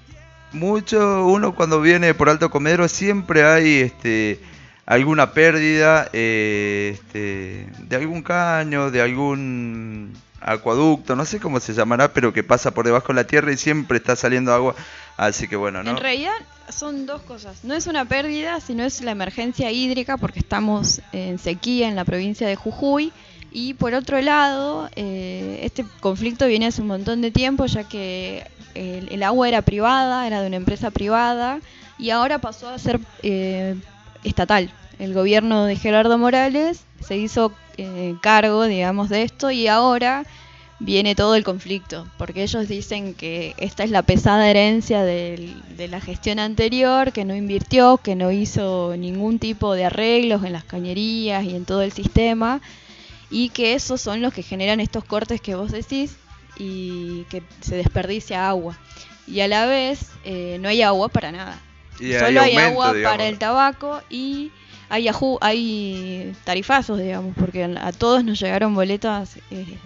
mucho, uno cuando viene por Alto Comedero siempre hay este, alguna pérdida eh, este, de algún caño, de algún acueducto, no sé cómo se llamará, pero que pasa por debajo de la tierra y siempre está saliendo agua. Así que bueno, ¿no? En realidad son dos cosas. No es una pérdida, sino es la emergencia hídrica porque estamos en sequía en la provincia de Jujuy. Y por otro lado, eh, este conflicto viene hace un montón de tiempo, ya que el, agua era privada, era de una empresa privada, y ahora pasó a ser eh, estatal. El gobierno de Gerardo Morales se hizo eh, cargo, digamos, de esto y ahora viene todo el conflicto, porque ellos dicen que esta es la pesada herencia de la gestión anterior, que no invirtió, que no hizo ningún tipo de arreglos en las cañerías y en todo el sistema, y que esos son los que generan estos cortes que vos decís y que se desperdicia agua. Y a la vez eh, no hay agua para nada. Solo hay, agua para el tabaco y hay, hay tarifazos, digamos, porque a todos nos llegaron boletas eh,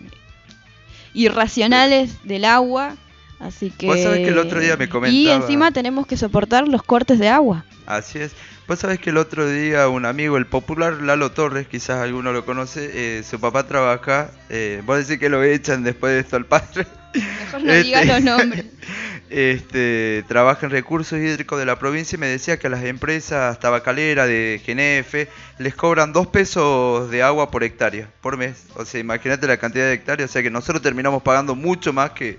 irracionales del agua. Así que. Vos sabés que el otro día me comentaba. Y encima tenemos que soportar los cortes de agua. Así es. Vos sabés que el otro día un amigo, el popular Lalo Torres, quizás alguno lo conoce, eh, su papá trabaja. Eh, vos decís que lo echan después de esto al padre. Mejor no digas los nombres. este, trabaja en recursos hídricos de la provincia y me decía que a las empresas tabacaleras de GNF les cobran dos pesos de agua por hectárea, por mes. O sea, imagínate la cantidad de hectáreas. O sea que nosotros terminamos pagando mucho más que,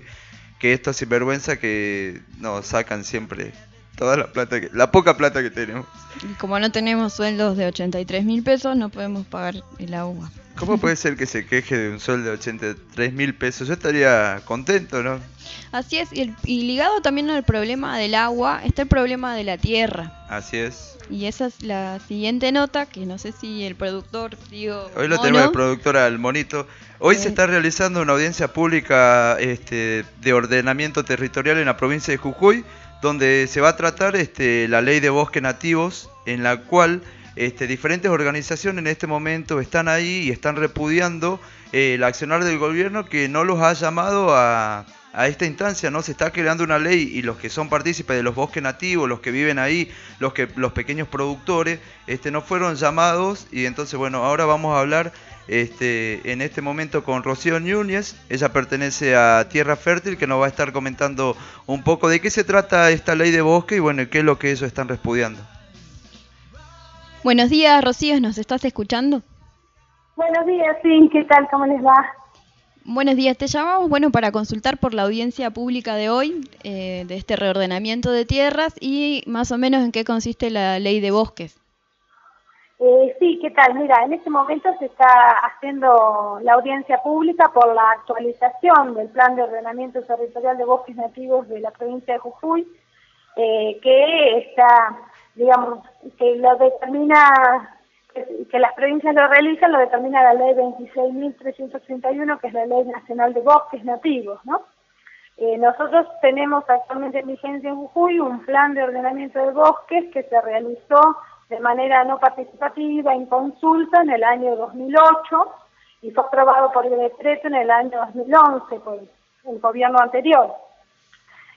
que estos sinvergüenza que nos sacan siempre toda la plata que, la poca plata que tenemos. Y como no tenemos sueldos de 83 mil pesos, no podemos pagar el agua. ¿Cómo puede ser que se queje de un sueldo de 83 mil pesos? Yo estaría contento, ¿no? Así es, y, ligado también al problema del agua está el problema de la tierra. Así es. Y esa es la siguiente nota, que no sé si el productor, digo... Hoy lo tenemos el productor al monito. Hoy se está realizando una audiencia pública este, de ordenamiento territorial en la provincia de Jujuy, donde se va a tratar este, la ley de bosques nativos, en la cual este, diferentes organizaciones en este momento están ahí y están repudiando eh, el accionar del gobierno que no los ha llamado a, esta instancia, ¿no? Se está creando una ley y los que son partícipes de los bosques nativos, los que viven ahí, los que los pequeños productores, este, no fueron llamados y entonces, bueno, ahora vamos a hablar este, en este momento con Rocío Núñez, ella pertenece a Tierra Fértil, que nos va a estar comentando un poco de qué se trata esta ley de bosque y bueno, qué es lo que ellos están repudiando. Buenos días, Rocío, ¿nos estás escuchando? Buenos días, sí, ¿qué tal? ¿Cómo les va? Buenos días, te llamamos bueno para consultar por la audiencia pública de hoy, eh, de este reordenamiento de tierras y más o menos en qué consiste la ley de bosques. Eh, sí, ¿qué tal? Mira, en este momento se está haciendo la audiencia pública por la actualización del Plan de Ordenamiento Territorial de Bosques Nativos de la provincia de Jujuy, eh, que está digamos, que lo determina, que, las provincias lo realizan, lo determina la ley 26.331, que es la ley nacional de bosques nativos, ¿no? Eh, nosotros tenemos actualmente en vigencia en Jujuy un plan de ordenamiento de bosques que se realizó de manera no participativa, en consulta, en el año 2008 y fue aprobado por el decreto en el año 2011 por el gobierno anterior.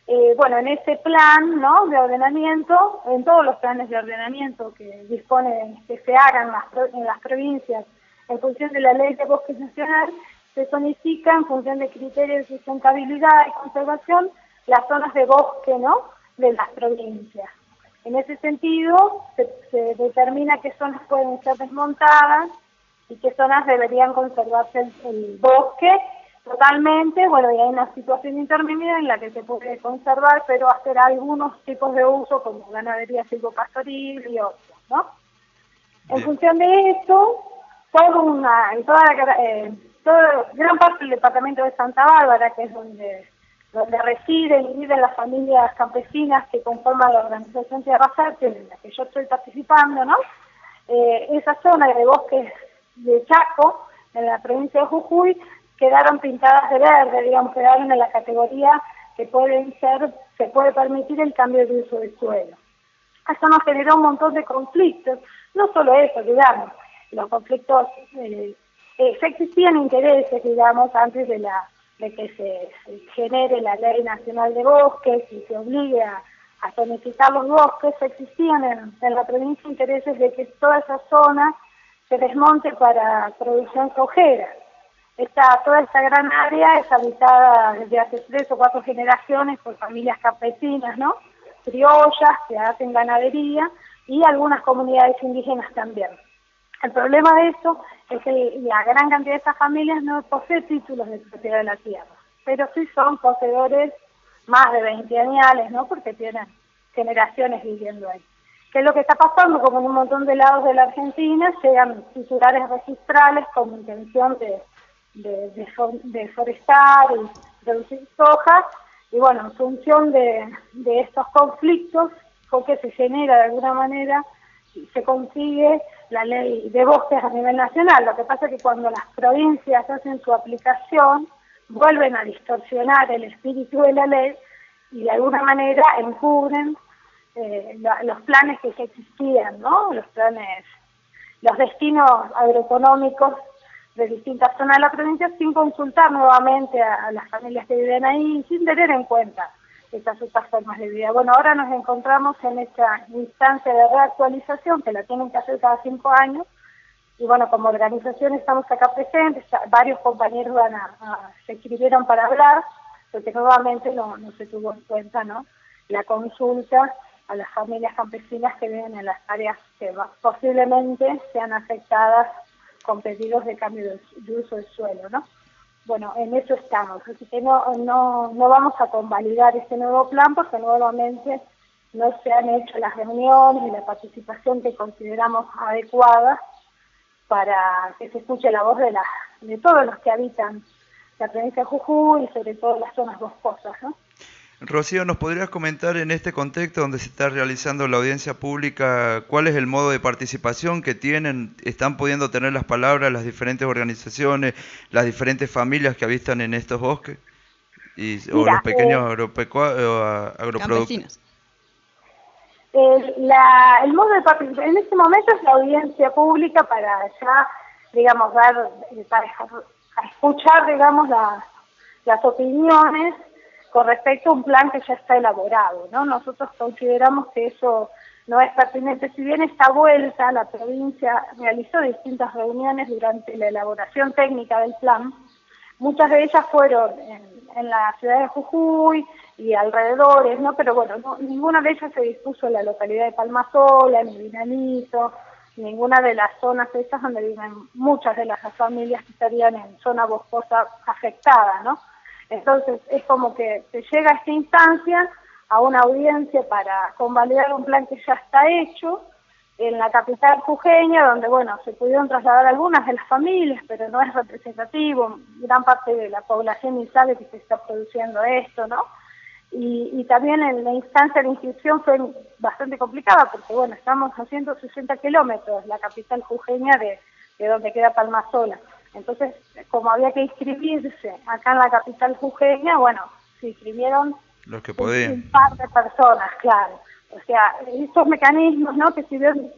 Eh, bueno, en ese plan ¿no? de ordenamiento, en todos los planes de ordenamiento que dispone que se hagan en las provincias en función de la ley de bosques nacional, se zonifica en función de criterios de sustentabilidad y conservación las zonas de bosque de las provincias. En ese sentido, se, determina qué zonas pueden ser desmontadas y qué zonas deberían conservarse el bosque totalmente, bueno, y hay una situación intermedia en la que se puede conservar, pero hacer algunos tipos de uso como ganadería silvopastoril y otros, ¿no? En Bien. función de esto, toda una, toda la, eh, toda- gran parte del departamento de Santa Bárbara, que es donde, donde residen y viven las familias campesinas que conforman la organización Tierra Fértil, en la que yo estoy participando, ¿no? Eh, esa zona de bosques de Chaco, en la provincia de Jujuy, quedaron pintadas de verde, digamos, quedaron en la categoría que pueden ser, se puede permitir el cambio de uso del suelo. Eso nos generó un montón de conflictos, no solo eso, digamos, los conflictos, eh, eh, existían intereses, digamos, antes de la de que se, genere la ley nacional de bosques y se obligue a, a los bosques, existían en, en la provincia intereses de que toda esa zona se desmonte para producción sojera. Esta, toda esta gran área es habitada desde hace tres o cuatro generaciones por familias campesinas, ¿no? Criollas que hacen ganadería y algunas comunidades indígenas también. El problema de esto es que la gran cantidad de estas familias no posee títulos de propiedad de la tierra, pero sí son poseedores más de 20 añales, ¿no? Porque tienen generaciones viviendo ahí. ¿Qué es lo que está pasando? Como en un montón de lados de la Argentina llegan titulares registrales con intención de, de, de fo- deforestar y reducir soja, y bueno, en función de, de estos conflictos, con que se genera de alguna manera se consigue la ley de bosques a nivel nacional. Lo que pasa es que cuando las provincias hacen su aplicación, vuelven a distorsionar el espíritu de la ley y de alguna manera encubren eh, los planes que ya existían, ¿no? Los planes, los destinos agroeconómicos de distintas zonas de la provincia sin consultar nuevamente a, a las familias que viven ahí sin tener en cuenta estas otras formas de vida. Bueno, ahora nos encontramos en esta instancia de reactualización que la tienen que hacer cada cinco años y bueno, como organización estamos acá presentes, varios compañeros se escribieron para hablar, porque nuevamente no, no se tuvo en cuenta ¿no? la consulta a las familias campesinas que viven en las áreas que posiblemente sean afectadas con pedidos de cambio de, uso del suelo, ¿no? Bueno, en eso estamos, así que no, no, no vamos a convalidar este nuevo plan porque nuevamente no se han hecho las reuniones y la participación que consideramos adecuadas para que se escuche la voz de, la, de todos los que habitan la provincia de Jujuy y sobre todo las zonas boscosas, ¿no? Rocío, ¿nos podrías comentar en este contexto donde se está realizando la audiencia pública cuál es el modo de participación que tienen? ¿Están pudiendo tener las palabras las diferentes organizaciones, las diferentes familias que habitan en estos bosques? Y, o los pequeños eh, agroproductores. Campesinos. El, la- el modo de participación, en este momento es la audiencia pública para ya, digamos, dar, eh, para escuchar, digamos, la- las opiniones con respecto a un plan que ya está elaborado, ¿no? Nosotros consideramos que eso no es pertinente. Si bien esta vuelta, la provincia realizó distintas reuniones durante la elaboración técnica del plan, muchas de ellas fueron en, en la ciudad de Jujuy y alrededores, ¿no? Pero bueno, no- ninguna de ellas se dispuso en la localidad de Palmasola, ni Vinalito, ninguna de las zonas estas donde viven muchas de las familias que estarían en zona boscosa afectada, ¿no? Entonces es como que se llega a esta instancia, a una audiencia para convalidar un plan que ya está hecho, en la capital jujeña, donde, bueno, se pudieron trasladar algunas de las familias, pero no es representativo, gran parte de la población ni sabe que se está produciendo esto, ¿no? Y, y también en la instancia de inscripción fue bastante complicada, porque, bueno, estamos a 160 kilómetros, la capital jujeña de, de donde queda Palmasola. Entonces, como había que inscribirse acá en la capital jujeña, bueno, se inscribieron Los que un, podían. un par de personas, claro. O sea, estos mecanismos, ¿no? Que si bien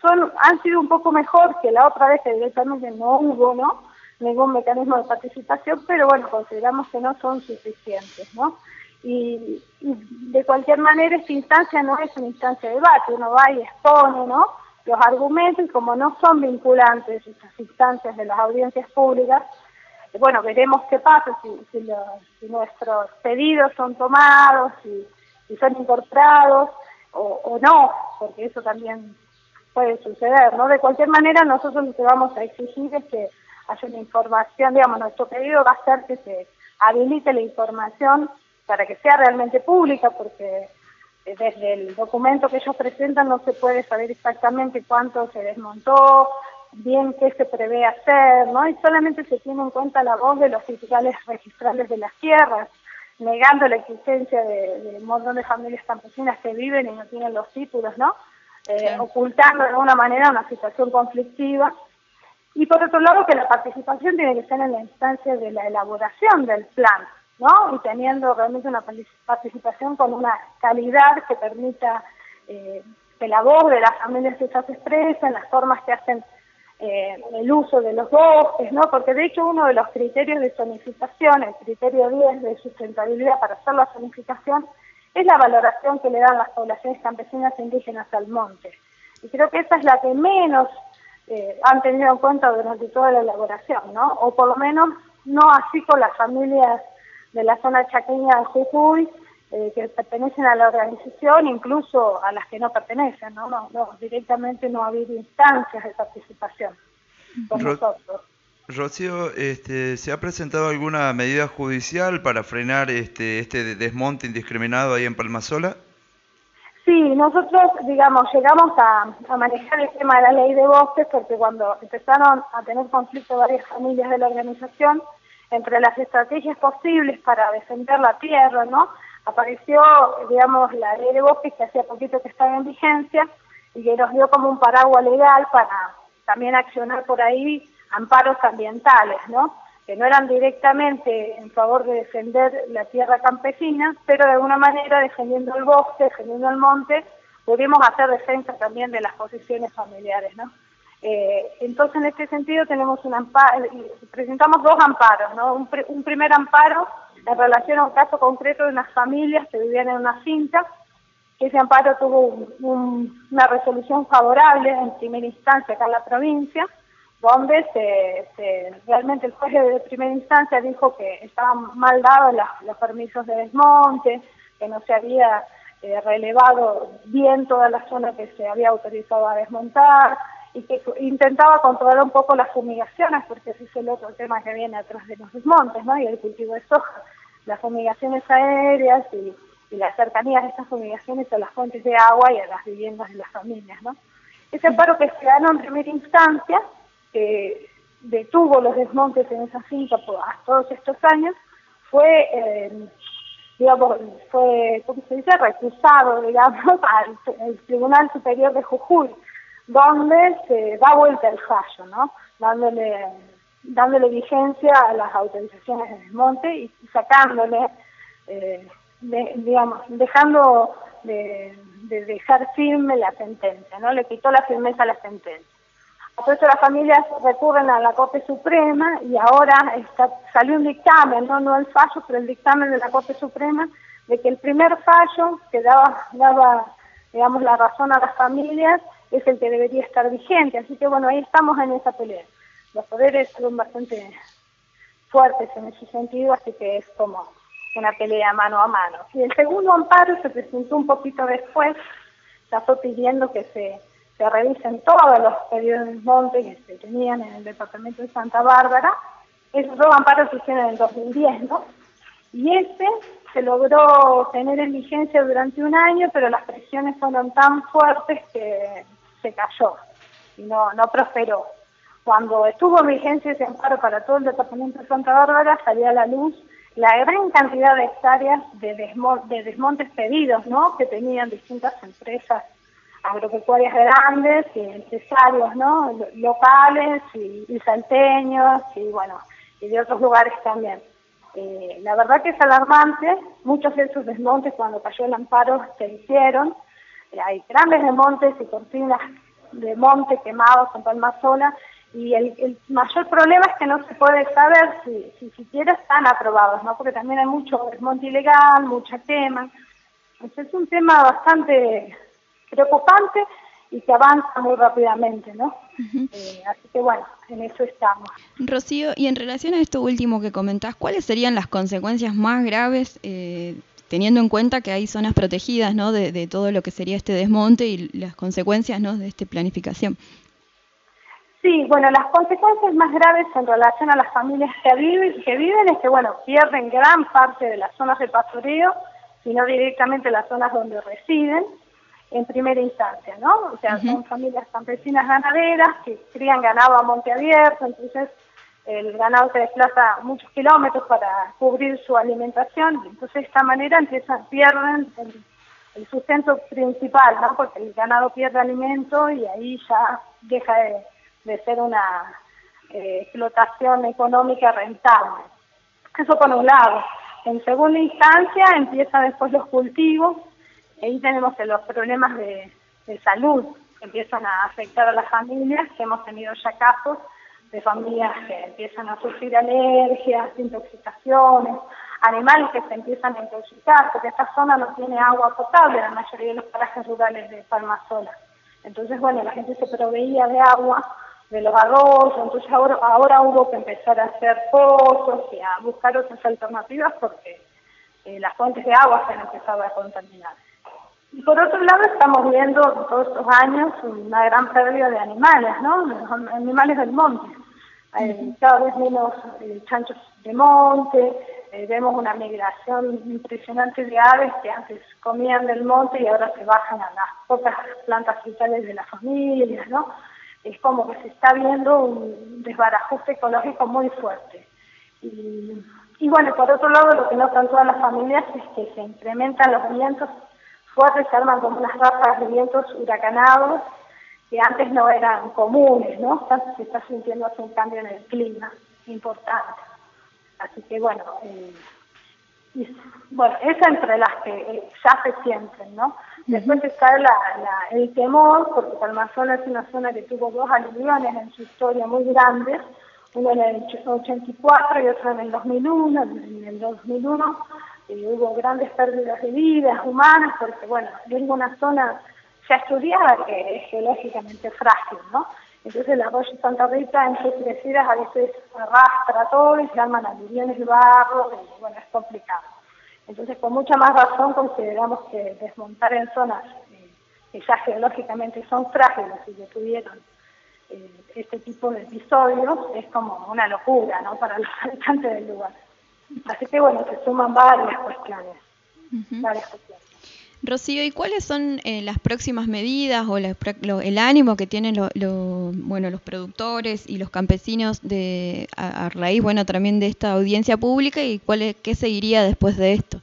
son, han sido un poco mejor que la otra vez que directamente no hubo, ¿no? Ningún mecanismo de participación, pero bueno, consideramos que no son suficientes, ¿no? Y, y de cualquier manera esta instancia no es una instancia de debate, uno va y expone, ¿no? Los argumentos y como no son vinculantes estas instancias de las audiencias públicas, eh, bueno, veremos qué pasa si, si, los- si nuestros pedidos son tomados, si, son incorporados o, o no, porque eso también puede suceder, ¿no? De cualquier manera, nosotros lo que vamos a exigir es que haya una información, digamos, nuestro pedido va a ser que se habilite la información para que sea realmente pública, porque desde el documento que ellos presentan no se puede saber exactamente cuánto se desmontó, bien qué se prevé hacer, ¿no? Y solamente se tiene en cuenta la voz de los titulares registrales de las tierras, negando la existencia de, un montón de familias campesinas que viven y no tienen los títulos, ¿no? Eh, ocultando de alguna manera una situación conflictiva. Y por otro lado, que la participación tiene que ser en la instancia de la elaboración del plan, ¿no? Y teniendo realmente una participación con una calidad que permita eh, que la voz las familias se expresa en las formas que hacen eh, el uso de los bosques, ¿no? Porque de hecho uno de los criterios de zonificación, el criterio 10 de sustentabilidad para hacer la zonificación, es la valoración que le dan las poblaciones campesinas e indígenas al monte. Y creo que esa es la que menos eh, han tenido en cuenta durante toda la elaboración, ¿no? O por lo menos no así con las familias de la zona chaqueña de Jujuy, eh, que pertenecen a la organización, incluso a las que no pertenecen, ¿no? No, no directamente no ha habido instancias de participación con nosotros. Rocío, este, ¿se ha presentado alguna medida judicial para frenar este, este desmonte indiscriminado ahí en Palmasola? Sí, nosotros, digamos, llegamos a, a, manejar el tema de la ley de bosques porque cuando empezaron a tener conflicto varias familias de la organización, entre las estrategias posibles para defender la tierra, ¿no? Apareció, digamos, la ley de bosques que hacía poquito que estaba en vigencia y que nos dio como un paraguas legal para también accionar por ahí amparos ambientales, ¿no? Que no eran directamente en favor de defender la tierra campesina, pero de alguna manera defendiendo el bosque, defendiendo el monte, pudimos hacer defensa también de las posiciones familiares, ¿no? Eh, entonces, en este sentido, tenemos un amparo, presentamos dos amparos, ¿no? Un, primer amparo en relación a un caso concreto de unas familias que vivían en una que ese amparo tuvo una resolución favorable en primera instancia acá en la provincia, donde se, realmente el juez de primera instancia dijo que estaban mal dados los permisos de desmonte, que no se había eh, relevado bien toda la zona que se había autorizado a desmontar, y que intentaba controlar un poco las fumigaciones, porque ese es el otro tema que viene atrás de los desmontes, ¿no? Y el cultivo de soja, las fumigaciones aéreas y, las cercanías de estas fumigaciones a las fuentes de agua y a las viviendas de las familias, ¿no? Ese amparo que se ganó en primera instancia, que detuvo los desmontes en esa finca por todos estos años, fue, eh, digamos, fue, ¿cómo se dice?, recusado, digamos, al Tribunal Superior de Jujuy, donde se da vuelta el fallo, ¿no? Dándole, dándole vigencia a las autorizaciones de desmonte y sacándole, eh, digamos, dejando de, dejar firme la sentencia, ¿no? Le quitó la firmeza a la sentencia. Eso las familias recurren a la Corte Suprema y ahora está, salió un dictamen, ¿no? no el fallo, pero el dictamen de la Corte Suprema de que el primer fallo que daba, daba digamos, la razón a las familias es el que debería estar vigente. Así que bueno, ahí estamos en esa pelea. Los poderes son bastante fuertes en ese sentido, así que es como una pelea mano a mano. Y el segundo amparo se presentó un poquito después, ya pidiendo que se, se revisen todos los periodos de que se tenían en el departamento de Santa Bárbara. Esos dos amparos se hicieron en el 2010, ¿no? Y ese se logró tener en vigencia durante un año, pero las presiones fueron tan fuertes que se cayó y no, no prosperó. Cuando estuvo en vigencia ese amparo para todo el departamento de Santa Bárbara, salía a la luz la gran cantidad de hectáreas de, de desmontes pedidos, ¿no? Que tenían distintas empresas agropecuarias grandes y empresarios, ¿no? Locales y, salteños y, bueno, y de otros lugares también. Eh, la verdad que es alarmante, muchos de esos desmontes cuando cayó el amparo se hicieron, hay grandes de montes y cortinas de monte quemados en Palma Sola y el, mayor problema es que no se puede saber si, si siquiera están aprobados, ¿no? porque también hay mucho desmonte ilegal, mucha quema. Entonces es un tema bastante preocupante y que avanza muy rápidamente, ¿no? Eh, así que bueno, en eso estamos. Rocío, y en relación a esto último que comentás, ¿cuáles serían las consecuencias más graves eh, teniendo en cuenta que hay zonas protegidas ¿no? de, todo lo que sería este desmonte y las consecuencias ¿no? de esta planificación. Sí, bueno, las consecuencias más graves en relación a las familias que viven, que viven es que, bueno, pierden gran parte de las zonas de pastoreo, sino directamente las zonas donde residen en primera instancia, ¿no? O sea, son familias campesinas ganaderas que crían ganado a monte abierto, entonces el ganado se desplaza muchos kilómetros para cubrir su alimentación, entonces de esta manera empiezan, pierden el, sustento principal. Porque el ganado pierde alimento y ahí ya deja de, ser una eh, explotación económica rentable. Eso por un lado. En segunda instancia empiezan después los cultivos, ahí tenemos los problemas de, salud que empiezan a afectar a las familias, que hemos tenido ya casos de familias que empiezan a sufrir alergias, intoxicaciones, animales que se empiezan a intoxicar, porque esta zona no tiene agua potable, la mayoría de los parajes rurales de Palma Sola. Entonces, bueno, la gente se proveía de agua de los arroyos, entonces ahora, ahora hubo que empezar a hacer pozos y a buscar otras alternativas porque eh, las fuentes de agua se han empezado a contaminar. Y por otro lado estamos viendo todos estos años una gran pérdida de animales, ¿no? Animales del monte. Hay cada vez menos eh, chanchos de monte, eh, vemos una migración impresionante de aves que antes comían del monte y ahora se bajan a las pocas plantas frutales de las familias, ¿no? es como que se está viendo un desbarajuste ecológico muy fuerte. Y, bueno, por otro lado, lo que notan todas las familias es que se incrementan los vientos fuertes, se arman como unas ráfagas de vientos huracanados que antes no eran comunes, ¿no? Se está sintiendo un cambio en el clima importante. Así que bueno, eh, bueno, esa entre las que eh, ya se sienten, ¿no? Después está la, el temor, porque Palmasola es una zona que tuvo dos aluviones en su historia muy grandes, uno en el 84 y otro en el 2001. En el 2001 eh, hubo grandes pérdidas de vidas humanas, porque bueno, es una zona ya estudiada que es geológicamente frágil, ¿no? Entonces el arroyo Santa Rita en sus crecidas a veces arrastra todo y se arman aluviones de barro, y bueno, es complicado. Entonces, con mucha más razón consideramos que desmontar en zonas eh, que ya geológicamente son frágiles y que tuvieron eh, este tipo de episodios es como una locura ¿no? para los habitantes del lugar. Así que bueno, se suman varias cuestiones. varias cuestiones. Rocío, ¿y cuáles son eh, las próximas medidas o el ánimo que tienen los productores y los campesinos de, a, raíz bueno, también de esta audiencia pública y cuál qué seguiría después de esto?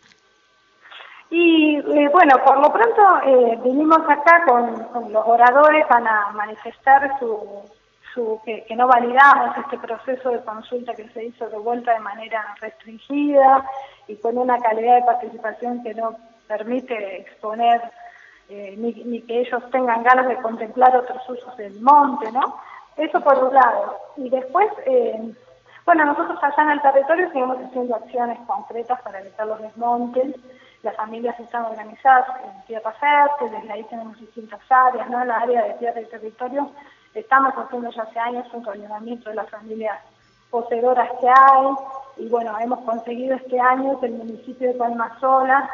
Y eh, bueno, por lo pronto eh, vinimos acá con, los oradores, van a manifestar su, que, no validamos este proceso de consulta que se hizo de vuelta de manera restringida y con una calidad de participación que no permite exponer eh, ni, que ellos tengan ganas de contemplar otros usos del monte, ¿no? Eso por un lado. Y después, eh, bueno, nosotros allá en el territorio seguimos haciendo acciones concretas para evitar los desmontes. Las familias están organizadas en tierra fértil, desde ahí tenemos distintas áreas, ¿no? En la área de tierra y territorio estamos haciendo ya hace años un coordinamiento de las familias poseedoras que hay y bueno, hemos conseguido este año que el municipio de Palmasola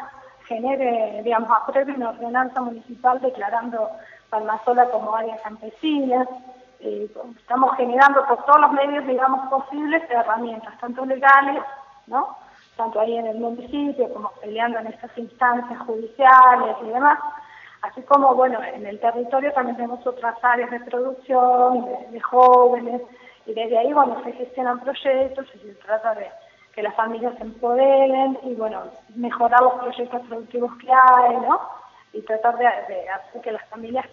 genere, digamos, apruebe una ordenanza municipal declarando Palmasola como área campesina. Eh, estamos generando por todos los medios, digamos, posibles herramientas, tanto legales, ¿no? Tanto ahí en el municipio como peleando en estas instancias judiciales y demás. Así como, bueno, en el territorio también tenemos otras áreas de producción, de jóvenes, y desde ahí, bueno, se gestionan proyectos y se trata de que las familias se empoderen y, bueno, mejorar los proyectos productivos que hay, ¿no? Y tratar de, hacer que las familias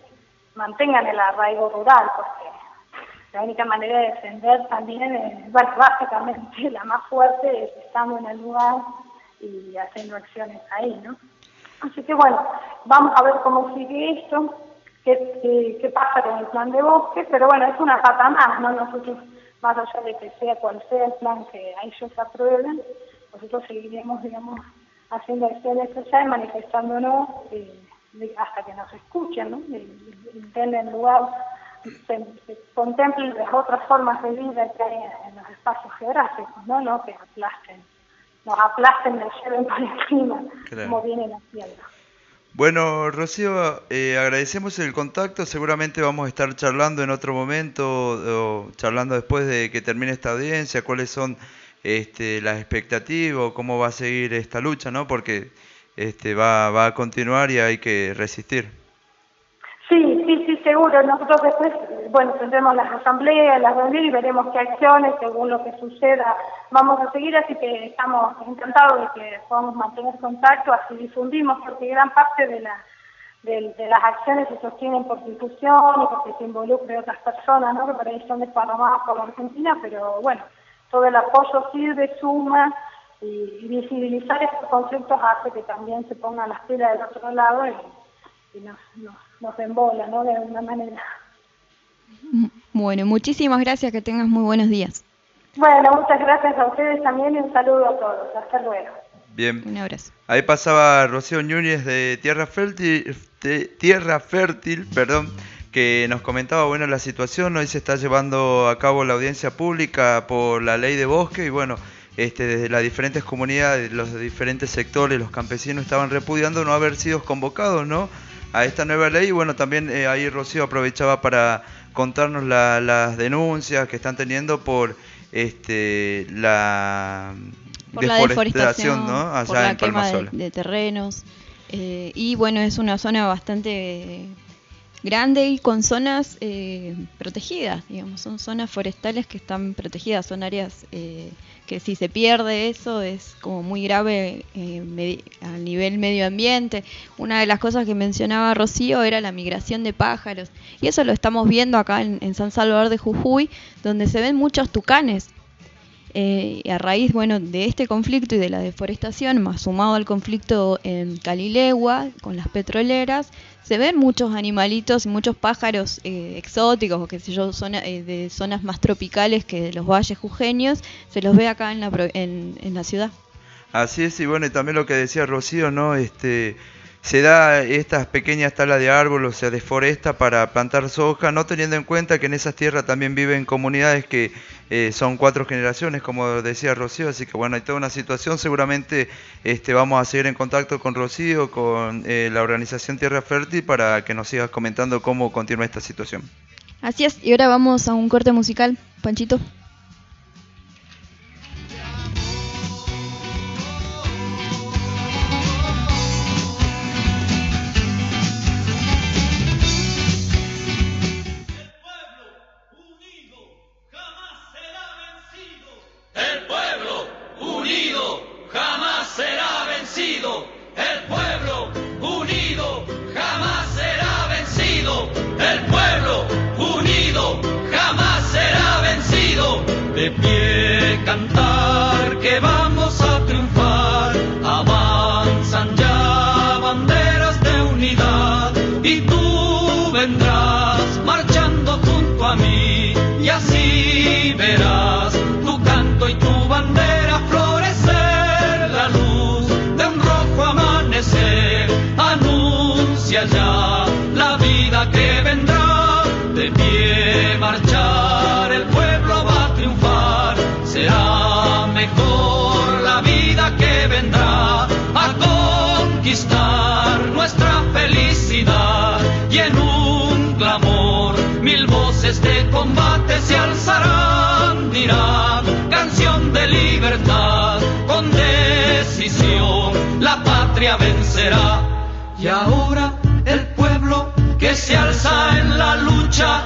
mantengan el arraigo rural, porque la única manera de defender también es, básicamente la más fuerte es estando en el lugar y haciendo acciones ahí, ¿no? Así que bueno, vamos a ver cómo sigue esto, qué, qué pasa con el plan de bosque, pero bueno, es una pata más, ¿no? Nosotros más allá de que sea cual sea el plan que ellos aprueben, nosotros seguiremos, digamos, haciendo acciones sociales, manifestándonos eh, hasta que nos escuchen, ¿no? en lugar, se, contemplen las otras formas de vida que hay en los espacios geográficos, ¿no? no que aplasten, nos aplasten, nos lleven por encima, como vienen haciendo. Bueno, Rocío, eh, agradecemos el contacto. Seguramente vamos a estar charlando en otro momento, o charlando después de que termine esta audiencia, cuáles son este, las expectativas, cómo va a seguir esta lucha, ¿no? Porque este, va, va a continuar y hay que resistir. Sí, sí, sí, seguro. Nosotros después, bueno, tendremos las asambleas, las reuniones y veremos qué acciones, según lo que suceda, vamos a seguir. Así que estamos encantados de que podamos mantener contacto, así difundimos, porque gran parte de, la, de, las acciones se sostienen por difusión y porque se involucre otras personas, ¿no? que para ahí son desparramadas por la Argentina, pero bueno, todo el apoyo sirve, suma y, visibilizar estos conceptos hace que también se pongan las pilas del otro lado y, nos, nos, nos embola, ¿no? De alguna manera. Bueno, muchísimas gracias, que tengas muy buenos días. Bueno, muchas gracias a ustedes también y un saludo a todos. Hasta luego. Bien. Un abrazo. Ahí pasaba Rocío Núñez de Tierra Fértil, de Tierra Fértil, perdón, que nos comentaba bueno la situación. Hoy se está llevando a cabo la audiencia pública por la ley de bosque y bueno, este, desde las diferentes comunidades, los diferentes sectores, los campesinos estaban repudiando no haber sido convocados, ¿no? A esta nueva ley. Y bueno, también eh, ahí Rocío aprovechaba para contarnos las denuncias que están teniendo por este la deforestación, ¿no? Allá por la quema de, terrenos. Eh, y bueno, es una zona bastante grande y con zonas eh, protegidas, digamos, son zonas forestales que están protegidas, son áreas eh, que si se pierde eso es como muy grave eh, a nivel medio ambiente. Una de las cosas que mencionaba Rocío era la migración de pájaros y eso lo estamos viendo acá en San Salvador de Jujuy, donde se ven muchos tucanes eh, a raíz bueno, de este conflicto y de la deforestación, más sumado al conflicto en Calilegua con las petroleras, se ven muchos animalitos y muchos pájaros eh, exóticos o qué sé yo, eh, de zonas más tropicales que los valles jujeños, se los ve acá en la, en, en la ciudad. Así es, y bueno, y también lo que decía Rocío, ¿no? Este, se da estas pequeñas talas de árbol, o sea, deforesta para plantar soja, no teniendo en cuenta que en esas tierras también viven comunidades que eh, son cuatro generaciones, como decía Rocío, así que bueno, hay toda una situación, seguramente este, vamos a seguir en contacto con Rocío, con eh, la organización Tierra Fértil, para que nos sigas comentando cómo continúa esta situación. Así es, y ahora vamos a un corte musical, Panchito. Patria vencerá. Y ahora el pueblo que se alza en la lucha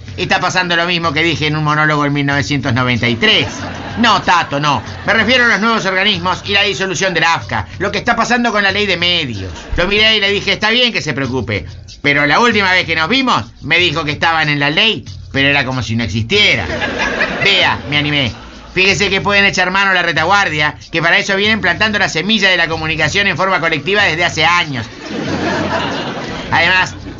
está pasando lo mismo que dije en un monólogo en 1993. No, Tato, no. Me refiero a los nuevos organismos y la disolución de la AFCA. Lo que está pasando con la ley de medios. Lo miré y le dije, está bien que se preocupe. Pero la última vez que nos vimos, me dijo que estaban en la ley, pero era como si no existiera. Vea, me animé. Fíjese que pueden echar mano a la retaguardia, que para eso vienen plantando la semilla de la comunicación en forma colectiva desde hace años. Además,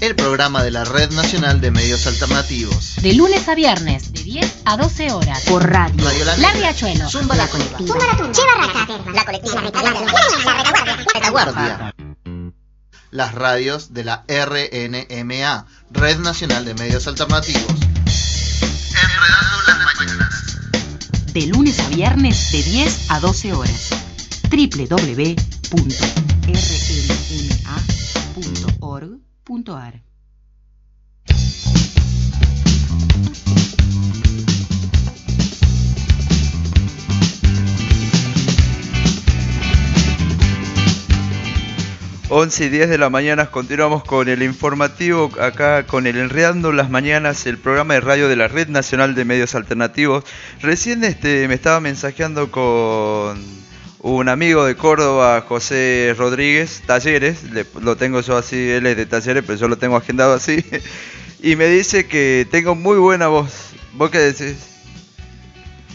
El programa de la Red Nacional de Medios Alternativos. De lunes a viernes, de 10 a 12 horas. Por radio. Radio La La. Riachuelo. Zumba la colectiva. Che Barraca. La colectiva. La retaguardia. Retaguardia. Las radios de la RNMA, Red Nacional de Medios Alternativos. Enredando las mañanas. De lunes a viernes, de 10 a 12 horas. www.rnma.org.ar Once y 10 de la mañana continuamos con el informativo acá con el Enredando las Mañanas, el programa de radio de la Red Nacional de Medios Alternativos. Recién este, me estaba mensajeando con un amigo de Córdoba, José Rodríguez, Talleres, le- lo tengo yo así, él es de Talleres, pero yo lo tengo agendado así, y me dice que tengo muy buena voz. ¿Vos qué decís?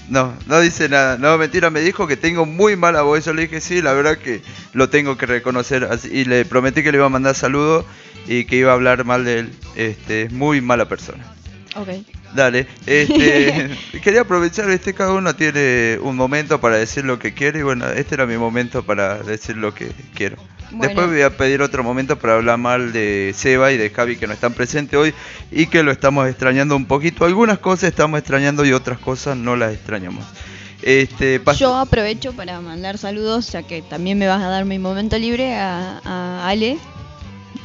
No, no dice nada. No, mentira, me dijo que tengo muy mala voz. Yo le dije, sí, la verdad que lo tengo que reconocer. Así- y le prometí que le iba a mandar saludos y que iba a hablar mal de él. Este, es muy mala persona. Ok. Dale, este, quería aprovechar, este, cada uno tiene un momento para decir lo que quiere y bueno, este era mi momento para decir lo que quiero. Bueno. Después voy a pedir otro momento para hablar mal de Seba y de Javi que no están presentes hoy y que lo estamos extrañando un poquito. Algunas cosas estamos extrañando y otras cosas no las extrañamos. Este, Yo aprovecho para mandar saludos, ya que también me vas a dar mi momento libre a, a Ale,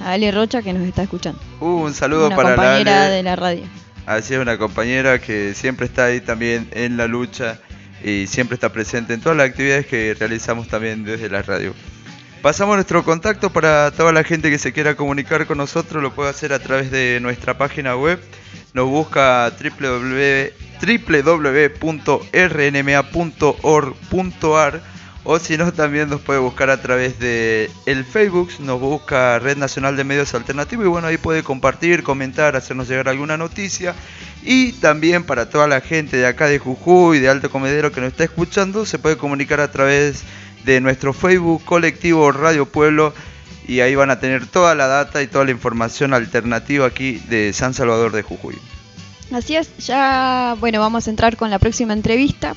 a Ale Rocha que nos está escuchando. Uh, un saludo Una para la compañera Ale. de la radio. Así es, una compañera que siempre está ahí también en la lucha y siempre está presente en todas las actividades que realizamos también desde la radio. Pasamos nuestro contacto para toda la gente que se quiera comunicar con nosotros, lo puede hacer a través de nuestra página web. Nos busca www- www.rnma.org.ar O si no, también nos puede buscar a través de el Facebook, nos busca Red Nacional de Medios Alternativos y bueno, ahí puede compartir, comentar, hacernos llegar alguna noticia. Y también para toda la gente de acá de Jujuy, de Alto Comedero que nos está escuchando, se puede comunicar a través de nuestro Facebook colectivo Radio Pueblo y ahí van a tener toda la data y toda la información alternativa aquí de San Salvador de Jujuy. Así es, ya bueno, vamos a entrar con la próxima entrevista.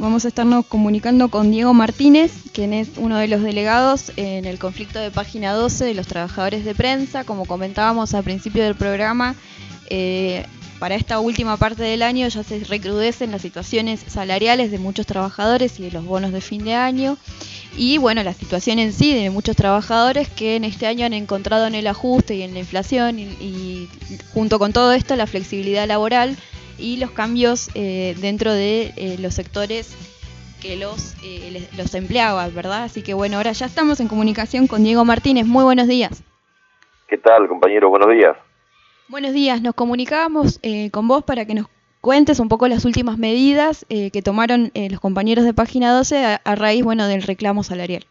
Vamos a estarnos comunicando con Diego Martínez, quien es uno de los delegados en el conflicto de página 12 de los trabajadores de prensa. Como comentábamos al principio del programa, eh, para esta última parte del año ya se recrudecen las situaciones salariales de muchos trabajadores y de los bonos de fin de año. Y bueno, la situación en sí de muchos trabajadores que en este año han encontrado en el ajuste y en la inflación y, junto con todo esto la flexibilidad laboral y los cambios eh, dentro de eh, los sectores que los, eh, los empleaba, ¿verdad? Así que bueno, ahora ya estamos en comunicación con Diego Martínez. Muy buenos días. ¿Qué tal, compañero? Buenos días. Buenos días, nos comunicábamos con vos para que nos cuentes un poco las últimas medidas que tomaron los compañeros de Página 12 a, a, raíz bueno, del reclamo salarial.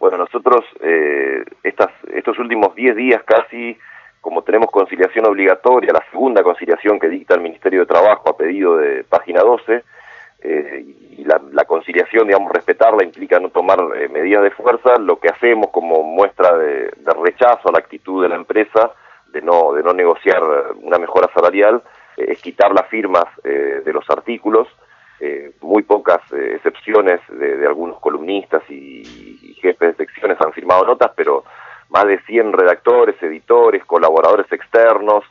Bueno, nosotros estas, estos últimos 10 días casi como tenemos conciliación obligatoria, la segunda conciliación que dicta el Ministerio de Trabajo a pedido de página 12, eh, y la, conciliación, digamos, respetarla implica no tomar eh, medidas de fuerza, lo que hacemos como muestra de, rechazo a la actitud de la empresa de no, de no negociar una mejora salarial eh, es quitar las firmas de los artículos, muy pocas excepciones de, algunos columnistas y jefes de secciones han firmado notas, pero más de 100 redactores, editores, colaboradores externos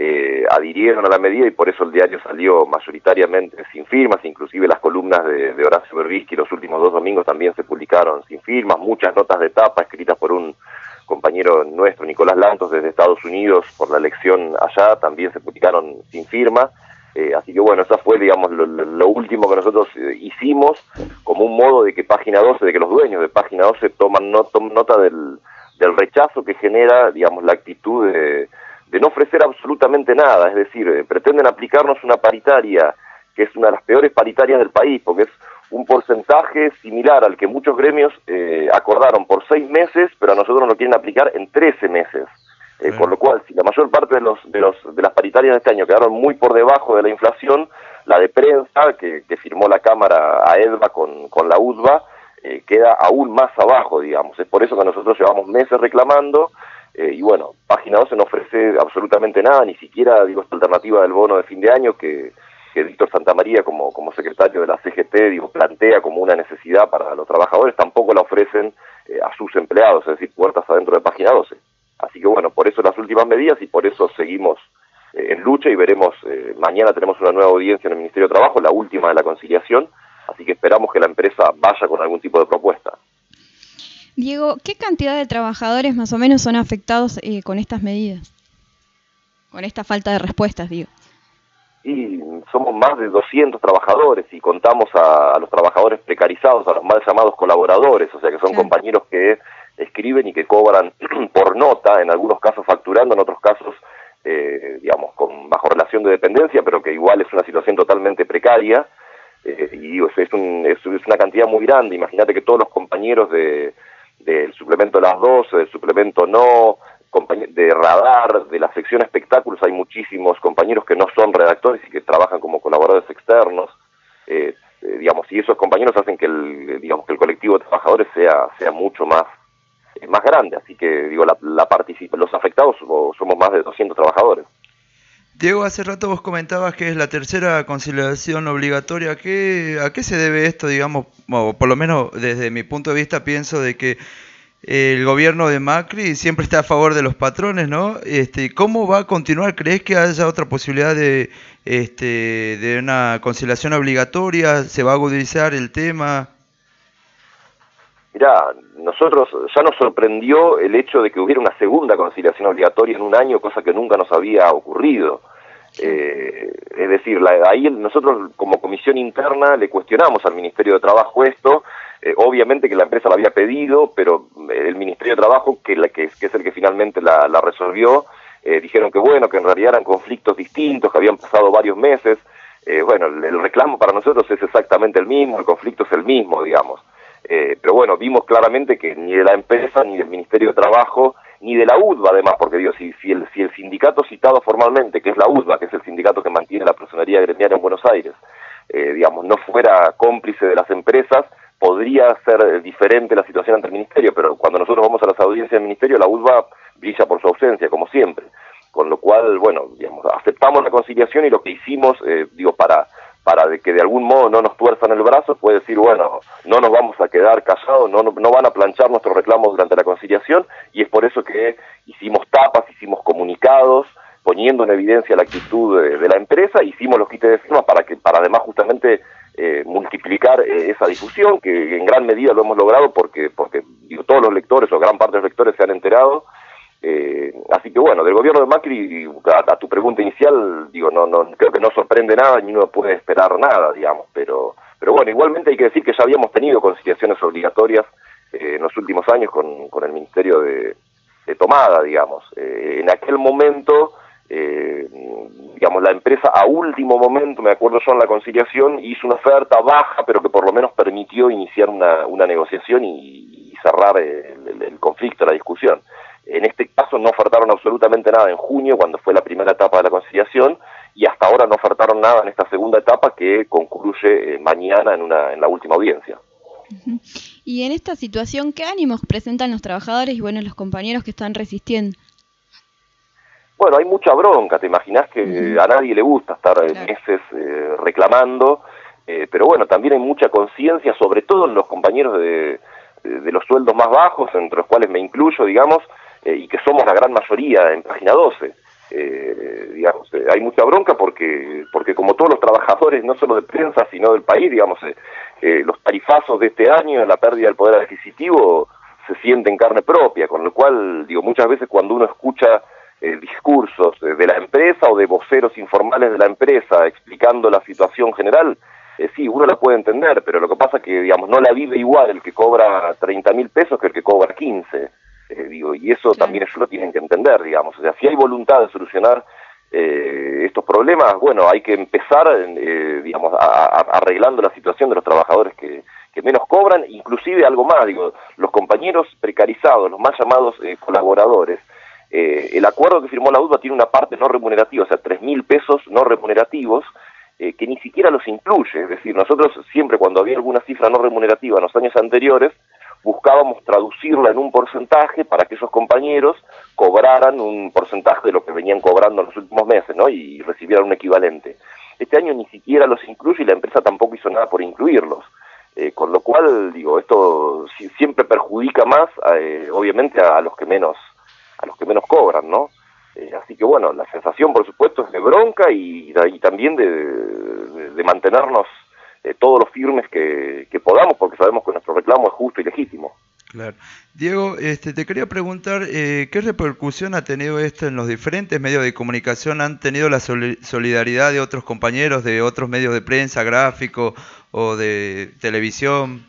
eh, adhirieron a la medida y por eso el diario salió mayoritariamente sin firmas, inclusive las columnas de, Horacio Berbisky los últimos dos domingos también se publicaron sin firmas, muchas notas de tapa escritas por un compañero nuestro, Nicolás Lantos, desde Estados Unidos, por la elección allá, también se publicaron sin firma. Eh, así que bueno, eso fue, digamos, lo, último que nosotros eh, hicimos como un modo de que Página 12, de que los dueños de Página 12 toman nota del, del rechazo que genera, digamos, la actitud de, no ofrecer absolutamente nada, es decir, eh, pretenden aplicarnos una paritaria que es una de las peores paritarias del país, porque es un porcentaje similar al que muchos gremios eh, acordaron por seis meses, pero a nosotros nos lo quieren aplicar en trece meses. Eh, por lo cual, si la mayor parte de, los, de, los, de las paritarias de este año quedaron muy por debajo de la inflación, la de prensa, que, que firmó la Cámara a EDVA con, con la UDVA, eh, queda aún más abajo, digamos. Es por eso que nosotros llevamos meses reclamando eh, y bueno, Página 12 no ofrece absolutamente nada, ni siquiera, digo, esta alternativa del bono de fin de año que, que Víctor Santamaría como, como secretario de la CGT, digo, plantea como una necesidad para los trabajadores, tampoco la ofrecen eh, a sus empleados, es decir, puertas adentro de Página 12. Así que bueno, por eso las últimas medidas y por eso seguimos en lucha y veremos, mañana tenemos una nueva audiencia en el Ministerio de Trabajo, la última de la conciliación, Así que esperamos que la empresa vaya con algún tipo de propuesta. Diego, ¿qué cantidad de trabajadores más o menos son afectados eh, con estas medidas? Con esta falta de respuestas, digo. Y somos más de 200 trabajadores y contamos a, los trabajadores precarizados, a los mal llamados colaboradores, o sea que son compañeros que escriben y que cobran por nota, en algunos casos facturando, en otros casos, eh, digamos, con bajo relación de dependencia, pero que igual es una situación totalmente precaria eh, y es, un, es, una cantidad muy grande. Imagínate que todos los compañeros de, del suplemento las 12, del suplemento no, de radar, de la sección espectáculos, hay muchísimos compañeros que no son redactores y que trabajan como colaboradores externos. Eh, eh, digamos, y esos compañeros hacen que el, digamos, que el colectivo de trabajadores sea, sea mucho más, más grande. Así que, digo, la, la los afectados somos más de 200 trabajadores. Diego, hace rato vos comentabas que es la tercera conciliación obligatoria. ¿A qué, se debe esto, digamos? O por lo menos desde mi punto de vista pienso de que el gobierno de Macri siempre está a favor de los patrones, ¿no? Este, ¿Cómo va a continuar? ¿Crees que haya otra posibilidad de, este, de una conciliación obligatoria? ¿Se va a agudizar el tema? Mirá, nosotros ya nos sorprendió el hecho de que hubiera una segunda conciliación obligatoria en un año, cosa que nunca nos había ocurrido. Eh, es decir, ahí nosotros como comisión interna le cuestionamos al Ministerio de Trabajo esto, eh, obviamente que la empresa la había pedido, pero el Ministerio de Trabajo, que, la, que, es el que finalmente la, resolvió, eh, dijeron que bueno, que en realidad eran conflictos distintos, que habían pasado varios meses. eh, bueno, el, el reclamo para nosotros es exactamente el mismo, el conflicto es el mismo, digamos. Eh, pero bueno, vimos claramente que ni de la empresa, ni del Ministerio de Trabajo, ni de la UDBA además, porque digo, si, si, el, si el sindicato citado formalmente, que es la UDBA, que es el sindicato que mantiene la personería gremial en Buenos Aires, eh, digamos, no fuera cómplice de las empresas, podría ser diferente la situación ante el Ministerio, pero cuando nosotros vamos a las audiencias del Ministerio, la UDBA brilla por su ausencia, como siempre. Con lo cual, bueno, digamos, aceptamos la conciliación y lo que hicimos, eh, digo, para para de que de algún modo no nos tuerzan el brazo, puede decir, bueno, no nos vamos a quedar callados, no, no van a planchar nuestros reclamos durante la conciliación, y es por eso que hicimos tapas, hicimos comunicados, poniendo en evidencia la actitud de, la empresa, hicimos los kits de firma para que, para además justamente eh, multiplicar eh, esa difusión, que en gran medida lo hemos logrado porque, porque digo, todos los lectores o gran parte de los lectores se han enterado, eh, así que bueno, del gobierno de Macri, a, tu pregunta inicial, digo, no, no, creo que no sorprende nada ni uno puede esperar nada, digamos, pero, pero bueno, igualmente hay que decir que ya habíamos tenido conciliaciones obligatorias eh, en los últimos años con, con el Ministerio de, Tomada, digamos. Eh, en aquel momento, eh, digamos, la empresa a último momento, me acuerdo yo en la conciliación, hizo una oferta baja, pero que por lo menos permitió iniciar una, una negociación y, cerrar el conflicto, la discusión. En este caso no ofertaron absolutamente nada en junio, cuando fue la primera etapa de la conciliación, y hasta ahora no ofertaron nada en esta segunda etapa que concluye eh, mañana en, una, en la última audiencia. Y en esta situación, ¿qué ánimos presentan los trabajadores y bueno los compañeros que están resistiendo? Bueno, hay mucha bronca, te imaginas que uh -huh. a nadie le gusta estar claro. meses eh, reclamando, eh, pero bueno, también hay mucha conciencia, sobre todo en los compañeros de, de, de, los sueldos más bajos, entre los cuales me incluyo, digamos, eh, y que somos la gran mayoría en página 12. Eh, digamos, eh, hay mucha bronca porque, porque como todos los trabajadores, no solo de prensa, sino del país, digamos, eh, eh, los tarifazos de este año, la pérdida del poder adquisitivo, se siente en carne propia, con lo cual, digo, muchas veces cuando uno escucha eh, discursos de la empresa o de voceros informales de la empresa explicando la situación general, sí, uno la puede entender, pero lo que pasa es que, digamos, no la vive igual el que cobra 30 mil pesos que el que cobra 15. Eh, digo, y eso también ellos lo tienen que entender, digamos. O sea, si hay voluntad de solucionar eh, estos problemas, bueno, hay que empezar, eh, digamos, a, a, arreglando la situación de los trabajadores que, que, menos cobran, inclusive algo más, digo, los compañeros precarizados, los más llamados eh, colaboradores. Eh, el acuerdo que firmó la UDBA tiene una parte no remunerativa, o sea, tres mil pesos no remunerativos, eh, que ni siquiera los incluye. Es decir, nosotros siempre cuando había alguna cifra no remunerativa en los años anteriores, buscábamos traducirla en un porcentaje para que esos compañeros cobraran un porcentaje de lo que venían cobrando en los últimos meses, ¿no? Y recibieran un equivalente. Este año ni siquiera los incluye y la empresa tampoco hizo nada por incluirlos. Eh, con lo cual, digo, esto siempre perjudica más, eh, obviamente, a, los que menos, a los que menos cobran, ¿no? Eh, así que bueno, la sensación, por supuesto, es de bronca y, también de, de mantenernos eh, todos los firmes que, que, podamos, porque sabemos que nuestro reclamo es justo y legítimo. Claro. Diego, este, te quería preguntar, eh, ¿qué repercusión ha tenido esto en los diferentes medios de comunicación? ¿Han tenido la solidaridad de otros compañeros de otros medios de prensa, gráfico o de televisión?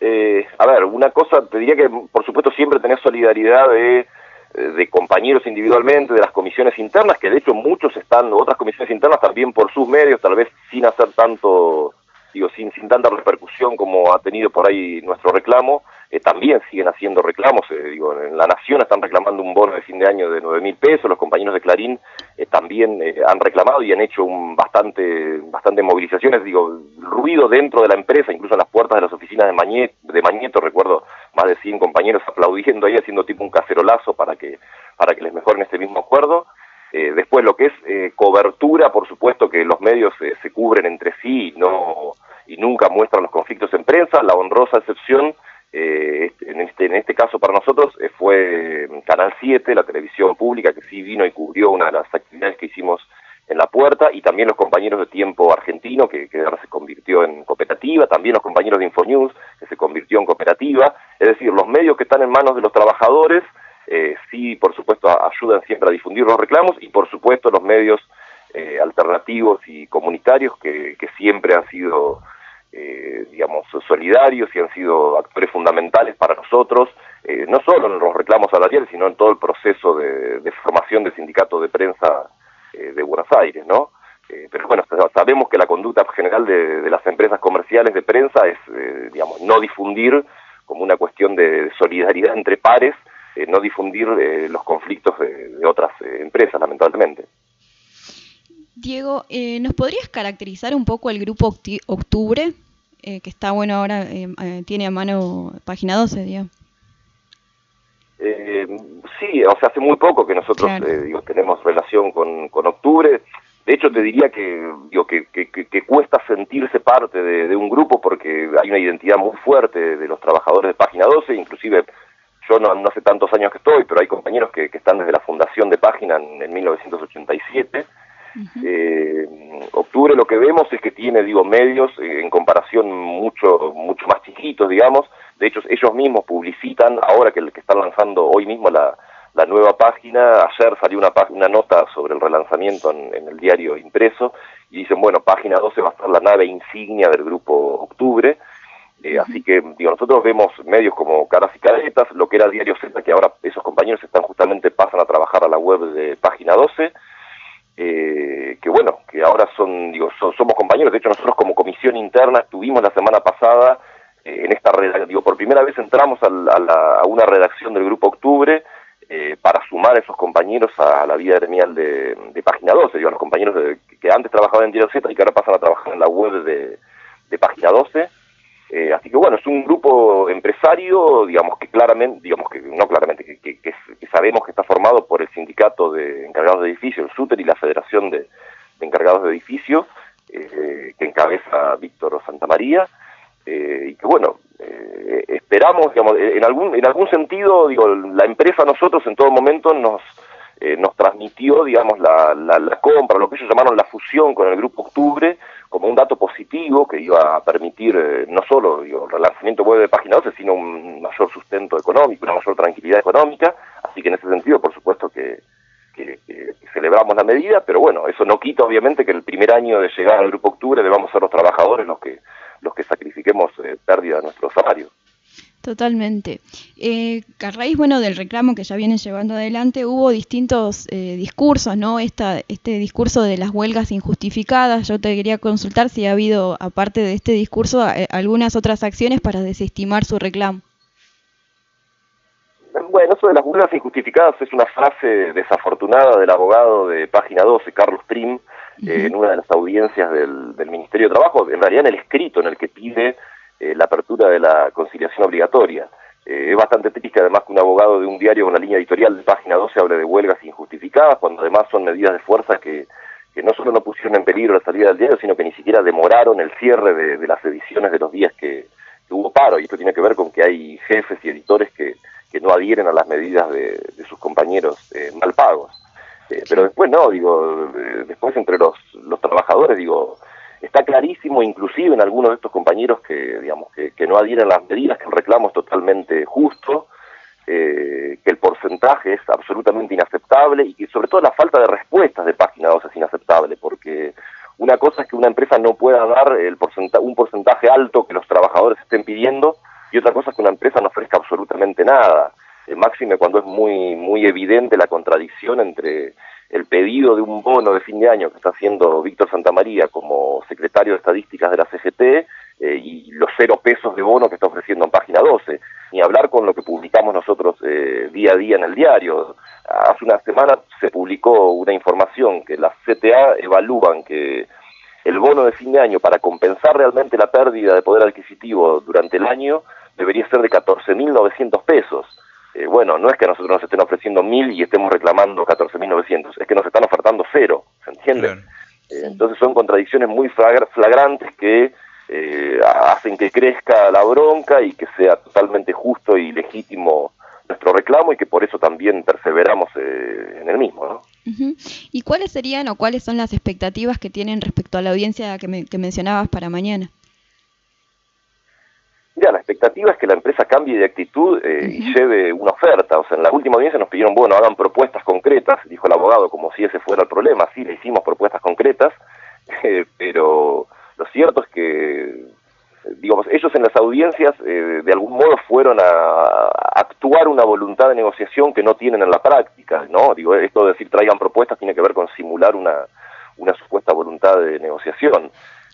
Eh, a ver, una cosa, te diría que por supuesto siempre tenés solidaridad de eh, de compañeros individualmente, de las comisiones internas, que de hecho muchos están, otras comisiones internas también por sus medios, tal vez sin hacer tanto, digo, sin, sin tanta repercusión como ha tenido por ahí nuestro reclamo, eh, también siguen haciendo reclamos, eh, digo, en La Nación están reclamando un bono de fin de año de nueve mil pesos, los compañeros de Clarín eh, también eh, han reclamado y han hecho un bastante, bastante movilizaciones, digo, ruido dentro de la empresa, incluso en las puertas de las oficinas de Mañeto, recuerdo más de 100 compañeros aplaudiendo ahí, haciendo tipo un cacerolazo para que, para que les mejoren este mismo acuerdo. Eh, después lo que es eh, cobertura, por supuesto que los medios eh, se cubren entre sí y, no, y nunca muestran los conflictos en prensa. La honrosa excepción, eh, en, este, en este caso para nosotros, eh, fue Canal 7, la televisión pública, que sí vino y cubrió una de las actividades que hicimos en la puerta, y también los compañeros de Tiempo Argentino, que, que ahora se convirtió en cooperativa, también los compañeros de Infonews, que se convirtió en cooperativa, es decir, los medios que están en manos de los trabajadores, eh, sí, por supuesto, ayudan siempre a difundir los reclamos, y por supuesto los medios eh, alternativos y comunitarios que, siempre han sido, eh, digamos, solidarios y han sido actores fundamentales para nosotros, eh, no solo en los reclamos salariales, sino en todo el proceso de, formación del sindicato de prensa eh, de Buenos Aires, ¿no? Eh, pero bueno, sabemos que la conducta general de, de las empresas comerciales de prensa es, digamos, no difundir como una cuestión de solidaridad entre pares, eh, no difundir eh, los conflictos de, de otras eh, empresas, lamentablemente. Diego, eh, ¿nos podrías caracterizar un poco el grupo Octubre? Que está bueno ahora, eh, tiene a mano página 12, Diego. Sí, o sea, hace muy poco que nosotros Claro. eh, digo, tenemos relación con, con Octubre. De hecho, te diría que, digo, que, que, que- que cuesta sentirse parte de, de un grupo porque hay una identidad muy fuerte de los trabajadores de Página 12, inclusive yo no, no hace tantos años que estoy, pero hay compañeros que, que están desde la fundación de Página en, en 1987. Eh, octubre lo que vemos es que tiene, digo, medios eh, en comparación mucho mucho más chiquitos, digamos. De hecho, ellos mismos publicitan, ahora que, que están lanzando hoy mismo la, la nueva página, ayer salió una, una nota sobre el relanzamiento en, en el diario impreso, y dicen, bueno, página 12 va a estar la nave insignia del grupo Octubre. Eh, Así que, digo, nosotros vemos medios como Caras y Caretas, lo que era Diario Z, que ahora esos compañeros están justamente, pasan a trabajar a la web de Página 12, eh, que bueno, que ahora son, digo, so- somos compañeros, de hecho nosotros como comisión interna estuvimos la semana pasada eh, en esta redacción, digo, por primera vez entramos al- a, la- a una redacción del Grupo Octubre eh, para sumar a esos compañeros a la vida gremial de, Página 12, digo, a los compañeros de- que antes trabajaban en Diario Z y que ahora pasan a trabajar en la web de Página 12. Eh, así que bueno, es un grupo empresario, digamos que claramente, digamos que no claramente, que, sabemos que está formado por el sindicato de encargados de edificio, el SUTER y la Federación de, Encargados de Edificio, eh, que encabeza Víctor Santamaría, eh, y que bueno, eh, esperamos, digamos, en algún, en algún sentido, digo, la empresa nosotros en todo momento nos, eh, nos transmitió, digamos, la, la, la compra, lo que ellos llamaron la fusión con el Grupo Octubre, como un dato positivo que iba a permitir eh, no solo digo, el relanzamiento web de Página 12, sino un mayor sustento económico, una mayor tranquilidad económica. Así que en ese sentido, por supuesto que, que- que celebramos la medida, pero bueno, eso no quita obviamente que el primer año de llegar al Grupo Octubre debamos ser los trabajadores los que los que sacrifiquemos eh, pérdida de nuestro salario. Totalmente. Eh, a raíz, bueno, del reclamo que ya vienen llevando adelante, hubo distintos eh, discursos, ¿no? Esta, este discurso de las huelgas injustificadas. Yo te quería consultar si ha habido, aparte de este discurso, eh, algunas otras acciones para desestimar su reclamo. Bueno, eso de las huelgas injustificadas es una frase desafortunada del abogado de Página 12, Carlos Trim, eh, en una de las audiencias del, del Ministerio de Trabajo, en realidad en el escrito en el que pide eh, la apertura de la conciliación obligatoria. Eh, es bastante triste además que un abogado de un diario con la línea editorial de Página 12 hable de huelgas injustificadas, cuando además son medidas de fuerza que, que no solo no pusieron en peligro la salida del diario, sino que ni siquiera demoraron el cierre de, de las ediciones de los días que, que hubo paro. Y esto tiene que ver con que hay jefes y editores que, que no adhieren a las medidas de, de sus compañeros eh, mal pagos. Eh, pero después no, digo, después entre los, los trabajadores, digo, está clarísimo, inclusive en algunos de estos compañeros que, digamos, que, no adhieren las medidas, que el reclamo es totalmente justo, eh, que el porcentaje es absolutamente inaceptable y que sobre todo la falta de respuestas de Página 12 es inaceptable, porque una cosa es que una empresa no pueda dar el porcenta un porcentaje alto que los trabajadores estén pidiendo y otra cosa es que una empresa no ofrezca absolutamente nada. Eh, máxime cuando es muy muy evidente la contradicción entre el pedido de un bono de fin de año que está haciendo Víctor Santamaría como secretario de Estadísticas de la CGT eh, y los cero pesos de bono que está ofreciendo en página 12. Ni hablar con lo que publicamos nosotros eh, día a día en el diario. Hace una semana se publicó una información que las CTA evalúan que el bono de fin de año para compensar realmente la pérdida de poder adquisitivo durante el año debería ser de 14.900 pesos. Eh, bueno, no es que a nosotros nos estén ofreciendo 1.000 y estemos reclamando 14.900, es que nos están ofertando cero, ¿se entiende? Eh, entonces son contradicciones muy flagra- flagrantes que eh, hacen que crezca la bronca y que sea totalmente justo y legítimo nuestro reclamo y que por eso también perseveramos eh, en el mismo, ¿no? ¿Y cuáles serían o cuáles son las expectativas que tienen respecto a la audiencia que, me- que mencionabas para mañana? Mira, la expectativa es que la empresa cambie de actitud eh, y lleve una oferta. O sea, en la última audiencia nos pidieron, bueno, hagan propuestas concretas, dijo el abogado, como si ese fuera el problema. Sí, le hicimos propuestas concretas, eh, pero lo cierto es que, eh, digamos, ellos en las audiencias eh, de algún modo fueron a, a actuar una voluntad de negociación que no tienen en la práctica, ¿no? Digo, esto de decir traigan propuestas tiene que ver con simular una una supuesta voluntad de negociación.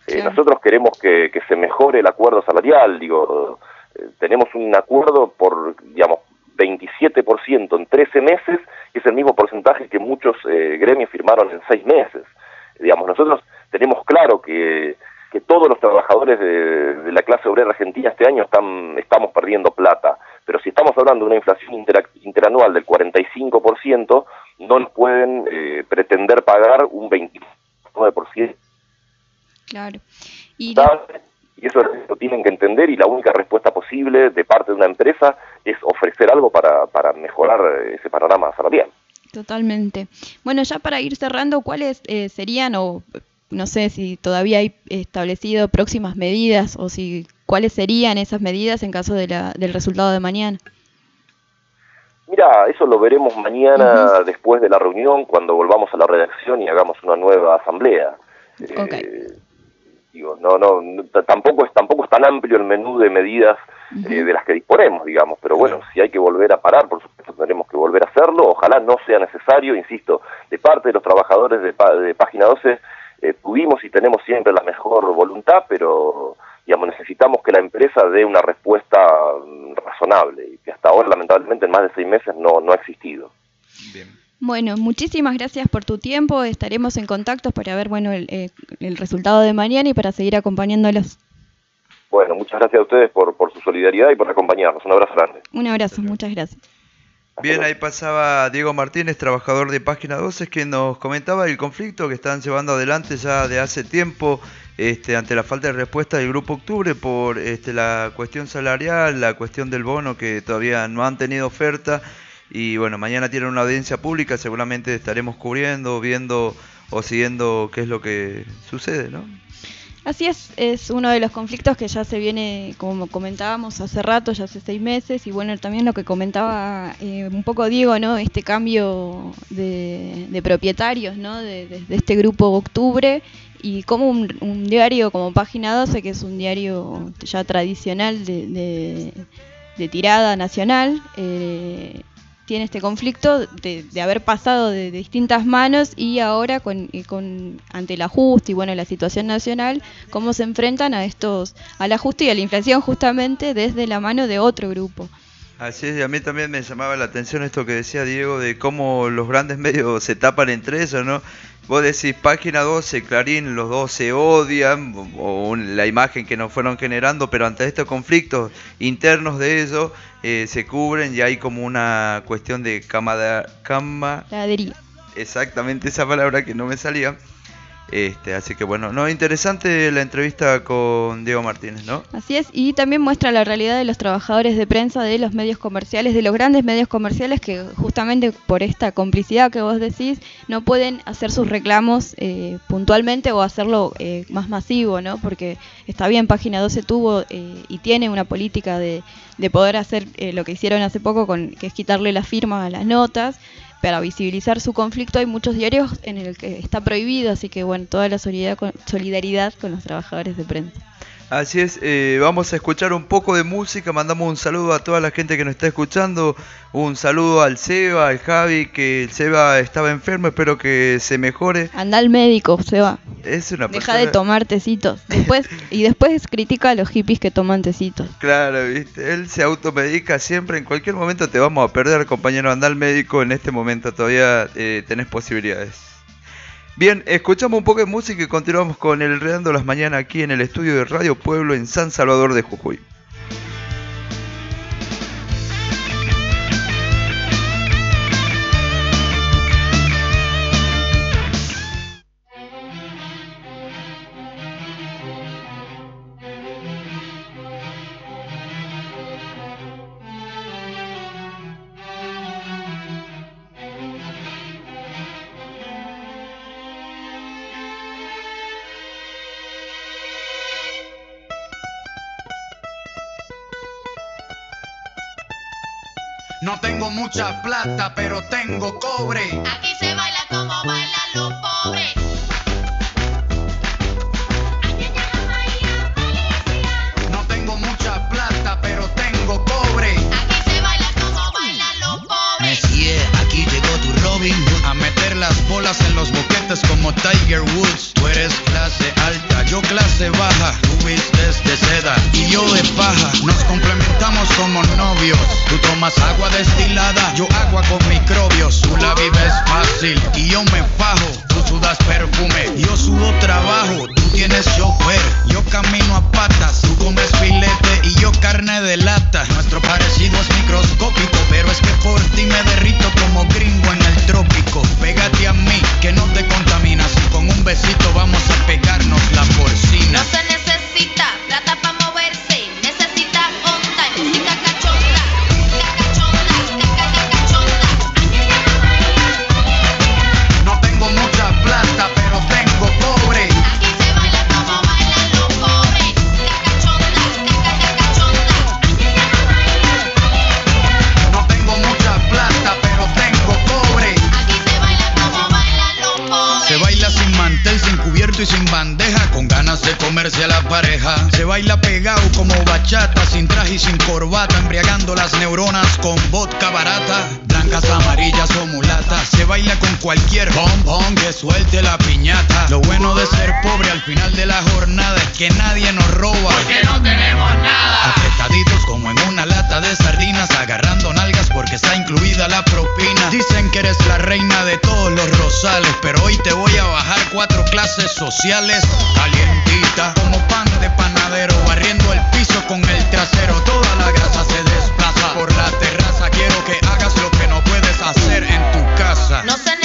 Eh, nosotros queremos que, que, se mejore el acuerdo salarial, digo, eh, tenemos un acuerdo por, digamos, 27% en 13 meses, que es el mismo porcentaje que muchos eh, gremios firmaron en 6 meses. Digamos, nosotros tenemos claro que, que todos los trabajadores de, de, la clase obrera argentina este año están, estamos perdiendo plata, pero si estamos hablando de una inflación inter, interanual del 45%, no nos pueden eh, pretender pagar un 29%. Claro. Y, y eso lo tienen que entender y la única respuesta posible de parte de una empresa es ofrecer algo para, para mejorar ese panorama salarial. Totalmente. Bueno, ya para ir cerrando, ¿cuáles eh, serían o no sé si todavía hay establecido próximas medidas o si cuáles serían esas medidas en caso de la, del resultado de mañana? Mira, eso lo veremos mañana uh -huh. después de la reunión, cuando volvamos a la redacción y hagamos una nueva asamblea. Okay. Eh, digo, no, no, tampoco es tampoco es tan amplio el menú de medidas eh, de las que disponemos, digamos. Pero bueno, si hay que volver a parar, por supuesto tendremos que volver a hacerlo. Ojalá no sea necesario, insisto, de parte de los trabajadores de, de Página 12 eh, tuvimos y tenemos siempre la mejor voluntad, pero digamos, necesitamos que la empresa dé una respuesta mm, razonable y que hasta ahora, lamentablemente, en más de seis meses no, no ha existido. Bien. Bueno, muchísimas gracias por tu tiempo. Estaremos en contacto para ver bueno el, eh, el resultado de mañana y para seguir acompañándolos. Bueno, muchas gracias a ustedes por, por su solidaridad y por acompañarnos. Un abrazo grande. Un abrazo, muchas gracias. Bien, ahí pasaba Diego Martínez, trabajador de Página 12, que nos comentaba el conflicto que están llevando adelante ya de hace tiempo este, ante la falta de respuesta del Grupo Octubre por este, la cuestión salarial, la cuestión del bono que todavía no han tenido oferta. Y bueno, mañana tienen una audiencia pública, seguramente estaremos cubriendo, viendo o siguiendo qué es lo que sucede, ¿no? Así es, es uno de los conflictos que ya se viene, como comentábamos hace rato, ya hace seis meses, y bueno, también lo que comentaba eh, un poco Diego, ¿no? Este cambio de, propietarios, ¿no? De, este grupo Octubre, y como un, un, diario como Página 12, que es un diario ya tradicional de, tirada nacional, eh, tiene este conflicto de, de haber pasado de, distintas manos y ahora con, con ante el ajuste y bueno la situación nacional cómo se enfrentan a estos al ajuste y a la inflación justamente desde la mano de otro grupo. Así es, y a mí también me llamaba la atención esto que decía Diego de cómo los grandes medios se tapan entre ellos, ¿no? Vos decís página 12, Clarín, los dos se odian, o, la imagen que nos fueron generando, pero ante estos conflictos internos de ellos eh, se cubren y hay como una cuestión de camaradería. Exactamente esa palabra que no me salía. Este, así que bueno, no interesante la entrevista con Diego Martínez, ¿no? Así es, y también muestra la realidad de los trabajadores de prensa de los medios comerciales, de los grandes medios comerciales que justamente por esta complicidad que vos decís no pueden hacer sus reclamos eh, puntualmente o hacerlo eh, más masivo, ¿no? Porque está bien, Página 12 tuvo eh, y tiene una política de, de poder hacer eh, lo que hicieron hace poco, con, que es quitarle la firma a las notas, para visibilizar su conflicto hay muchos diarios en el que está prohibido, así que bueno, toda la solidaridad con, solidaridad con los trabajadores de prensa. Así es, eh, vamos a escuchar un poco de música, mandamos un saludo a toda la gente que nos está escuchando, un saludo al Seba, al Javi, que el Seba estaba enfermo, espero que se mejore. Anda al médico, Seba. Es una Deja persona... de tomar tecitos. Después, y después critica a los hippies que toman tecitos. Claro, ¿viste? él se automedica siempre, en cualquier momento te vamos a perder, compañero, anda al médico, en este momento todavía eh, tenés posibilidades. Bien, escuchamos un poco de música y continuamos con el Redando las Mañanas aquí en el estudio de Radio Pueblo en San Salvador de Jujuy. Mucha plata, pero tengo cobre. Aquí se baila como bailan los pobres. No tengo mucha plata, pero tengo cobre. Aquí se baila como bailan los pobres. Messi, aquí llegó tu Robin las bolas en los boquetes como Tiger Woods. Tú eres clase alta, yo clase baja. Tú vistes de seda y yo de paja. Nos complementamos como novios. Tú tomas agua destilada, yo agua con microbios. Tú la vives fácil y yo me fajo. Tú sudas perfume, yo sudo trabajo. Tú tienes chofer, yo camino a patas. Tú comes filete y yo carne de lata. Nuestro parecido es microscópico, pero es que por ti me derrito como gringo en el trópico. Que no te contaminas. Y con un besito vamos a pegarnos la porcina. No se necesita plata y sin bandeja, con ganas de comerse a la pareja. Se baila pegado como bachata, sin traje y sin corbata, embriagando las neuronas con vodka barata. Blancas, amarillas o mulatas. Se baila con cualquier bombón que suelte la piñata. Lo bueno de ser pobre al final de la jornada es que nadie nos roba. Porque no tenemos nada. Apretaditos como en una lata de sardinas, agarrando nalgas porque está incluida la propina. Dicen que eres la reina de todos los rosales, pero hoy te voy a bajar cuatro clases sociales. Calientita, como pan de panadero, barriendo el piso con el trasero. Toda la grasa se desplaza por la terraza. Quiero que hagas lo que no puedes hacer en tu casa. No se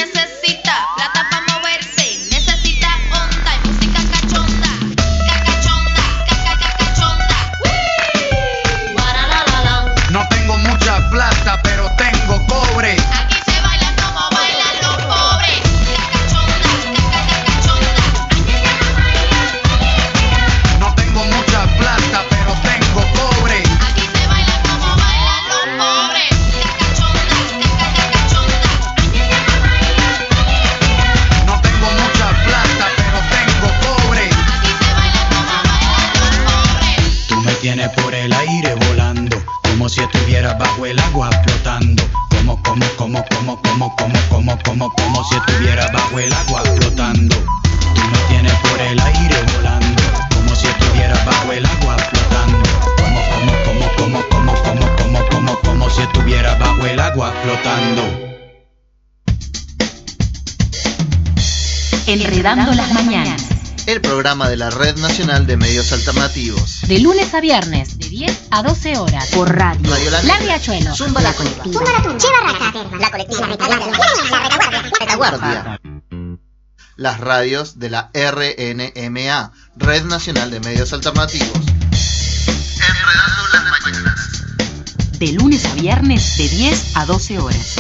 Enredando las mañanas. El programa de la Red Nacional de Medios Alternativos. De lunes a viernes, de 10 a 12 horas. Por radio. Radio La La. Riachuelo. Zumba la colectiva. La colectiva, la retaguardia. Retaguardia. Las radios de la RNMA, Red Nacional de Medios Alternativos. Enredando las mañanas. De lunes a viernes, de 10 a 12 horas.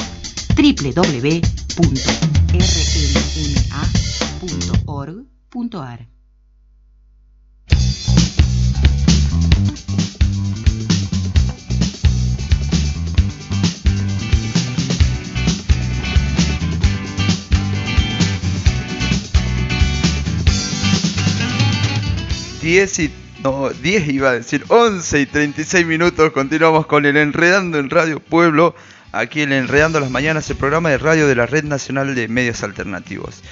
www.rnma.org.ar Diez y no, 10 iba a decir 11 y 36 minutos. Continuamos con el Enredando en Radio Pueblo. Aquí el Enredando las Mañanas, el programa de radio de la Red Nacional de Medios Alternativos.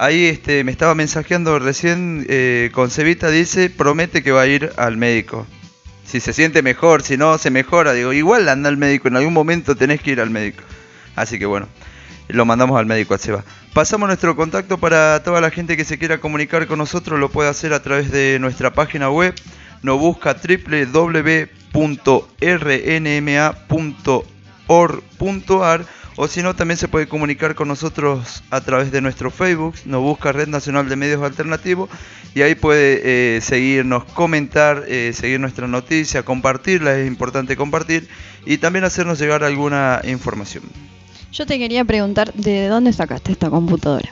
Ahí este, me estaba mensajeando recién eh, con Cevita, dice, promete que va a ir al médico. Si se siente mejor, si no se mejora, digo, igual anda al médico, en algún momento tenés que ir al médico. Así que bueno, lo mandamos al médico a Seba. Pasamos nuestro contacto para toda la gente que se quiera comunicar con nosotros, lo puede hacer a través de nuestra página web. Nos busca www.rnma.org.ar o si no también se puede comunicar con nosotros a través de nuestro Facebook, nos busca Red Nacional de Medios Alternativos y ahí puede eh, seguirnos, comentar, eh, seguir nuestra noticia, compartirla, es importante compartir y también hacernos llegar alguna información. Yo te quería preguntar, ¿de dónde sacaste esta computadora?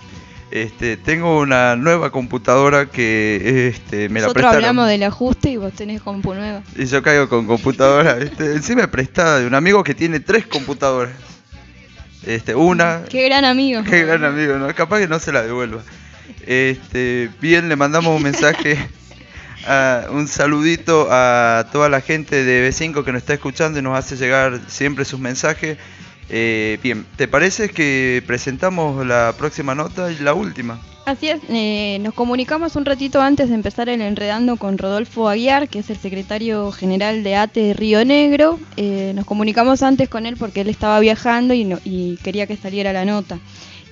Este, tengo una nueva computadora que este, me la Nosotros prestaron. hablamos del ajuste y vos tenés compu nueva. Y yo caigo con computadora. Este, encima prestada de un amigo que tiene tres computadoras. Este, una. Qué gran amigo. Qué gran amigo, ¿no? Capaz que no se la devuelva. Este, bien, le mandamos un mensaje, a- un saludito a toda la gente de B5 que nos está escuchando y nos hace llegar siempre sus mensajes. Eh, bien, ¿te parece que presentamos la próxima nota y la última? Así es, eh, nos comunicamos un ratito antes de empezar el enredando con Rodolfo Aguiar, que es el secretario general de ATE Río Negro. Eh, nos comunicamos antes con él porque él estaba viajando y, no- y quería que saliera la nota.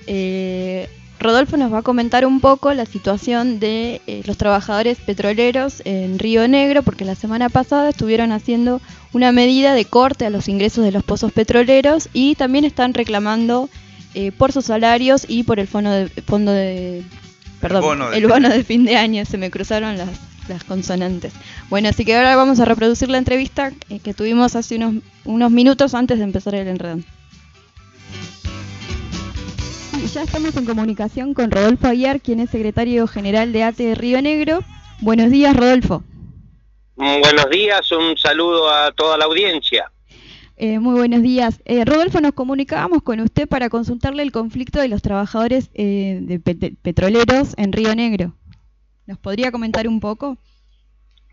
Eh, Rodolfo nos va a comentar un poco la situación de eh, los trabajadores petroleros en Río Negro, porque la semana pasada estuvieron haciendo una medida de corte a los ingresos de los pozos petroleros y también están reclamando eh, por sus salarios y por el fondo de, fondo de perdón, bono de el bono de fin de año, se me cruzaron las, las consonantes. Bueno, así que ahora vamos a reproducir la entrevista eh, que tuvimos hace unos, unos minutos antes de empezar el enredón. Ya estamos en comunicación con Rodolfo Aguiar, quien es secretario general de ATE de Río Negro. Buenos días, Rodolfo. Mm, Buenos días, un saludo a toda la audiencia. Eh, muy buenos días. Eh, Rodolfo, nos comunicábamos con usted para consultarle el conflicto de los trabajadores eh, de pet- petroleros en Río Negro. ¿Nos podría comentar un poco?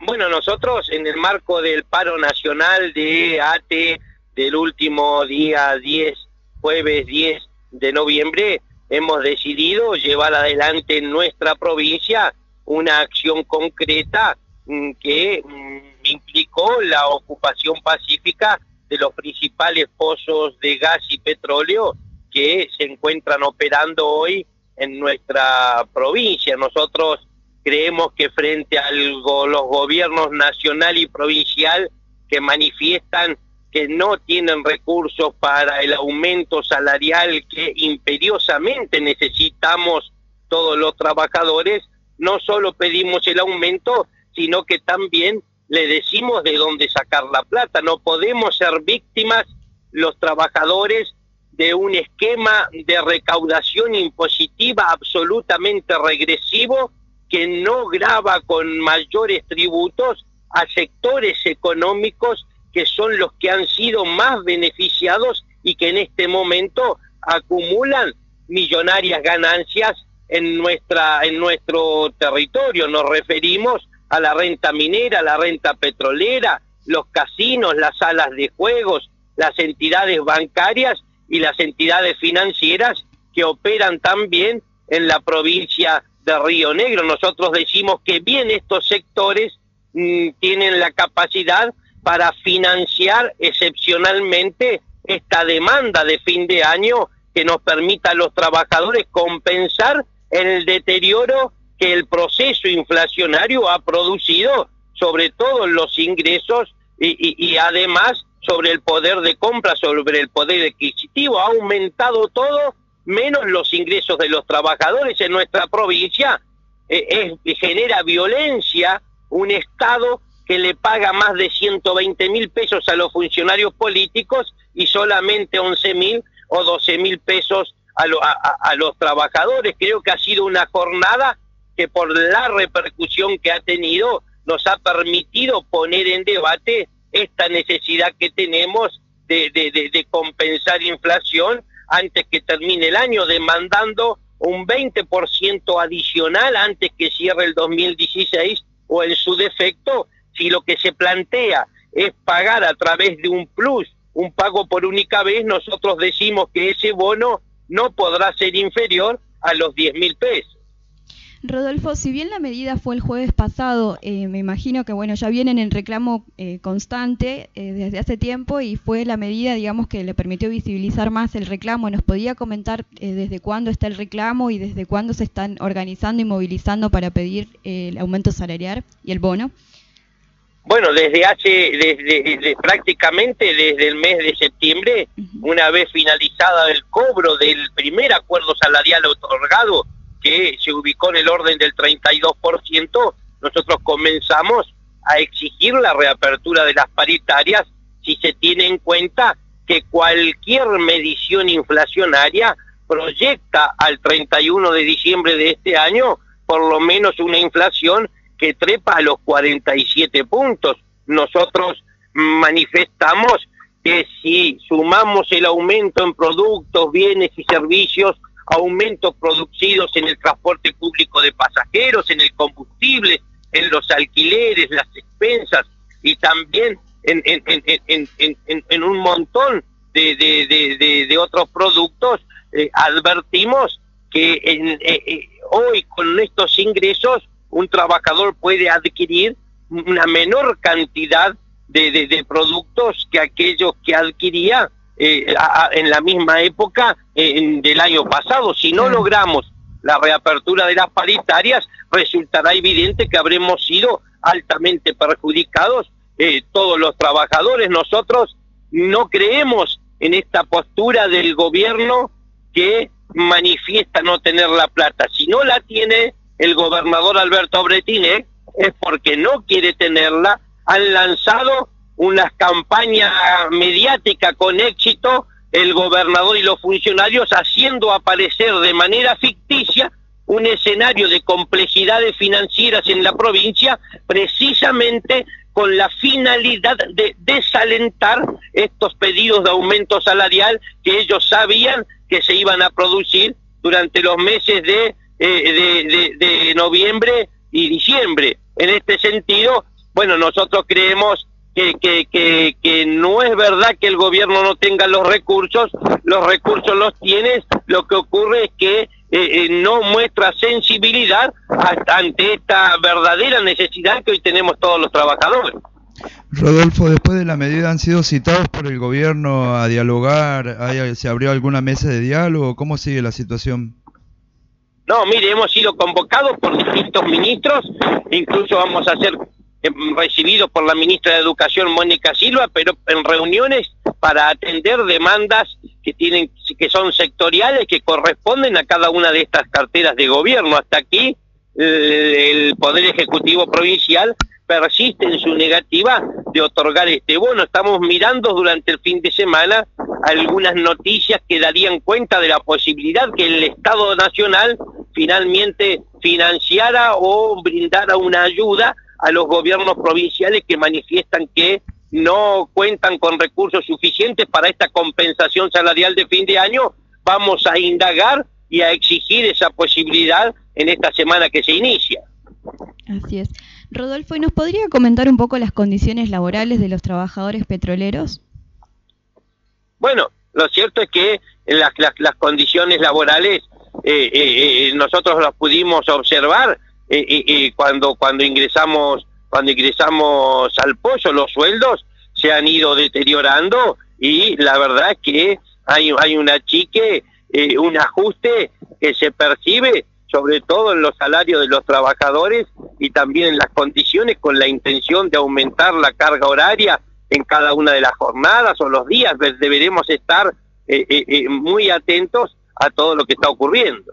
Bueno, nosotros en el marco del paro nacional de ATE del último día 10, jueves 10 de noviembre, hemos decidido llevar adelante en nuestra provincia una acción concreta mm, que mm, implicó la ocupación pacífica de los principales pozos de gas y petróleo que se encuentran operando hoy en nuestra provincia. Nosotros creemos que frente a los gobiernos nacional y provincial que manifiestan que no tienen recursos para el aumento salarial que imperiosamente necesitamos todos los trabajadores, no solo pedimos el aumento, sino que también le decimos de dónde sacar la plata. No podemos ser víctimas los trabajadores de un esquema de recaudación impositiva absolutamente regresivo que no grava con mayores tributos a sectores económicos que son los que han sido más beneficiados y que en este momento acumulan millonarias ganancias en nuestra en nuestro territorio. Nos referimos a la renta minera, la renta petrolera, los casinos, las salas de juegos, las entidades bancarias y las entidades financieras que operan también en la provincia de Río Negro. Nosotros decimos que bien estos sectores mm, tienen la capacidad para financiar excepcionalmente esta demanda de fin de año que nos permita a los trabajadores compensar el deterioro que el proceso inflacionario ha producido sobre todo en los ingresos y, y- además sobre el poder de compra, sobre el poder adquisitivo. Ha aumentado todo menos los ingresos de los trabajadores en nuestra provincia. Eh, es- genera violencia un Estado que le paga más de 120 mil pesos a los funcionarios políticos y solamente 11 mil o 12 mil pesos a, lo- a los trabajadores. Creo que ha sido una jornada que por la repercusión que ha tenido nos ha permitido poner en debate esta necesidad que tenemos de, compensar inflación antes que termine el año, demandando un 20% adicional antes que cierre el 2016 o en su defecto, si lo que se plantea es pagar a través de un plus, un pago por única vez, nosotros decimos que ese bono no podrá ser inferior a los 10 mil pesos. Rodolfo, si bien la medida fue el jueves pasado, eh, me imagino que bueno ya vienen en reclamo eh, constante eh, desde hace tiempo y fue la medida, digamos, que le permitió visibilizar más el reclamo. ¿Nos podía comentar eh, desde cuándo está el reclamo y desde cuándo se están organizando y movilizando para pedir eh, el aumento salarial y el bono? Bueno, desde hace, desde, desde- prácticamente desde el mes de septiembre, una vez finalizada el cobro del primer acuerdo salarial otorgado, que se ubicó en el orden del 32%, nosotros comenzamos a exigir la reapertura de las paritarias si se tiene en cuenta que cualquier medición inflacionaria proyecta al 31 de diciembre de este año por lo menos una inflación que trepa a los 47 puntos. Nosotros manifestamos que si sumamos el aumento en productos, bienes y servicios, aumentos producidos en el transporte público de pasajeros, en el combustible, en los alquileres, las expensas y también en, un montón de, otros productos, eh, advertimos que eh, eh, hoy con estos ingresos un trabajador puede adquirir una menor cantidad de productos que aquellos que adquiría eh, a- a- en la misma época eh, en- del año pasado. Si no logramos la reapertura de las paritarias, resultará evidente que habremos sido altamente perjudicados eh, todos los trabajadores. Nosotros no creemos en esta postura del gobierno que manifiesta no tener la plata. Si no la tiene el gobernador Alberto Bretine, es porque no quiere tenerla. Han lanzado unas campañas mediáticas con éxito el gobernador y los funcionarios haciendo aparecer de manera ficticia un escenario de complejidades financieras en la provincia precisamente con la finalidad de desalentar estos pedidos de aumento salarial que ellos sabían que se iban a producir durante los meses de, eh, de- de noviembre y diciembre. En este sentido, bueno, nosotros creemos que, que, que, que no es verdad que el gobierno no tenga los recursos, los recursos los tiene, lo que ocurre es que eh, eh, no muestra sensibilidad hasta- ante esta verdadera necesidad que hoy tenemos todos los trabajadores. Rodolfo, después de la medida han sido citados por el gobierno a dialogar, ¿Hay- ¿se abrió alguna mesa de diálogo? ¿Cómo sigue la situación? No, mire, hemos sido convocados por distintos ministros, incluso vamos a ser eh, recibidos por la ministra de Educación, Mónica Silva, pero en reuniones para atender demandas que tienen que son sectoriales, que corresponden a cada una de estas carteras de gobierno. Hasta aquí eh, el Poder Ejecutivo Provincial persiste en su negativa de otorgar este bono. Estamos mirando durante el fin de semana algunas noticias que darían cuenta de la posibilidad que el Estado Nacional finalmente financiara o brindara una ayuda a los gobiernos provinciales que manifiestan que no cuentan con recursos suficientes para esta compensación salarial de fin de año. Vamos a indagar y a exigir esa posibilidad en esta semana que se inicia. Así es. Rodolfo, ¿y nos podría comentar un poco las condiciones laborales de los trabajadores petroleros? Bueno, lo cierto es que las, las, las condiciones laborales eh, eh, eh, nosotros las pudimos observar eh, eh, cuando cuando ingresamos cuando ingresamos al pozo los sueldos se han ido deteriorando y la verdad es que hay hay una chique eh, un ajuste que se percibe sobre todo en los salarios de los trabajadores y también en las condiciones con la intención de aumentar la carga horaria en cada una de las jornadas o los días. Ve- Deberemos estar eh, eh, eh, muy atentos a todo lo que está ocurriendo.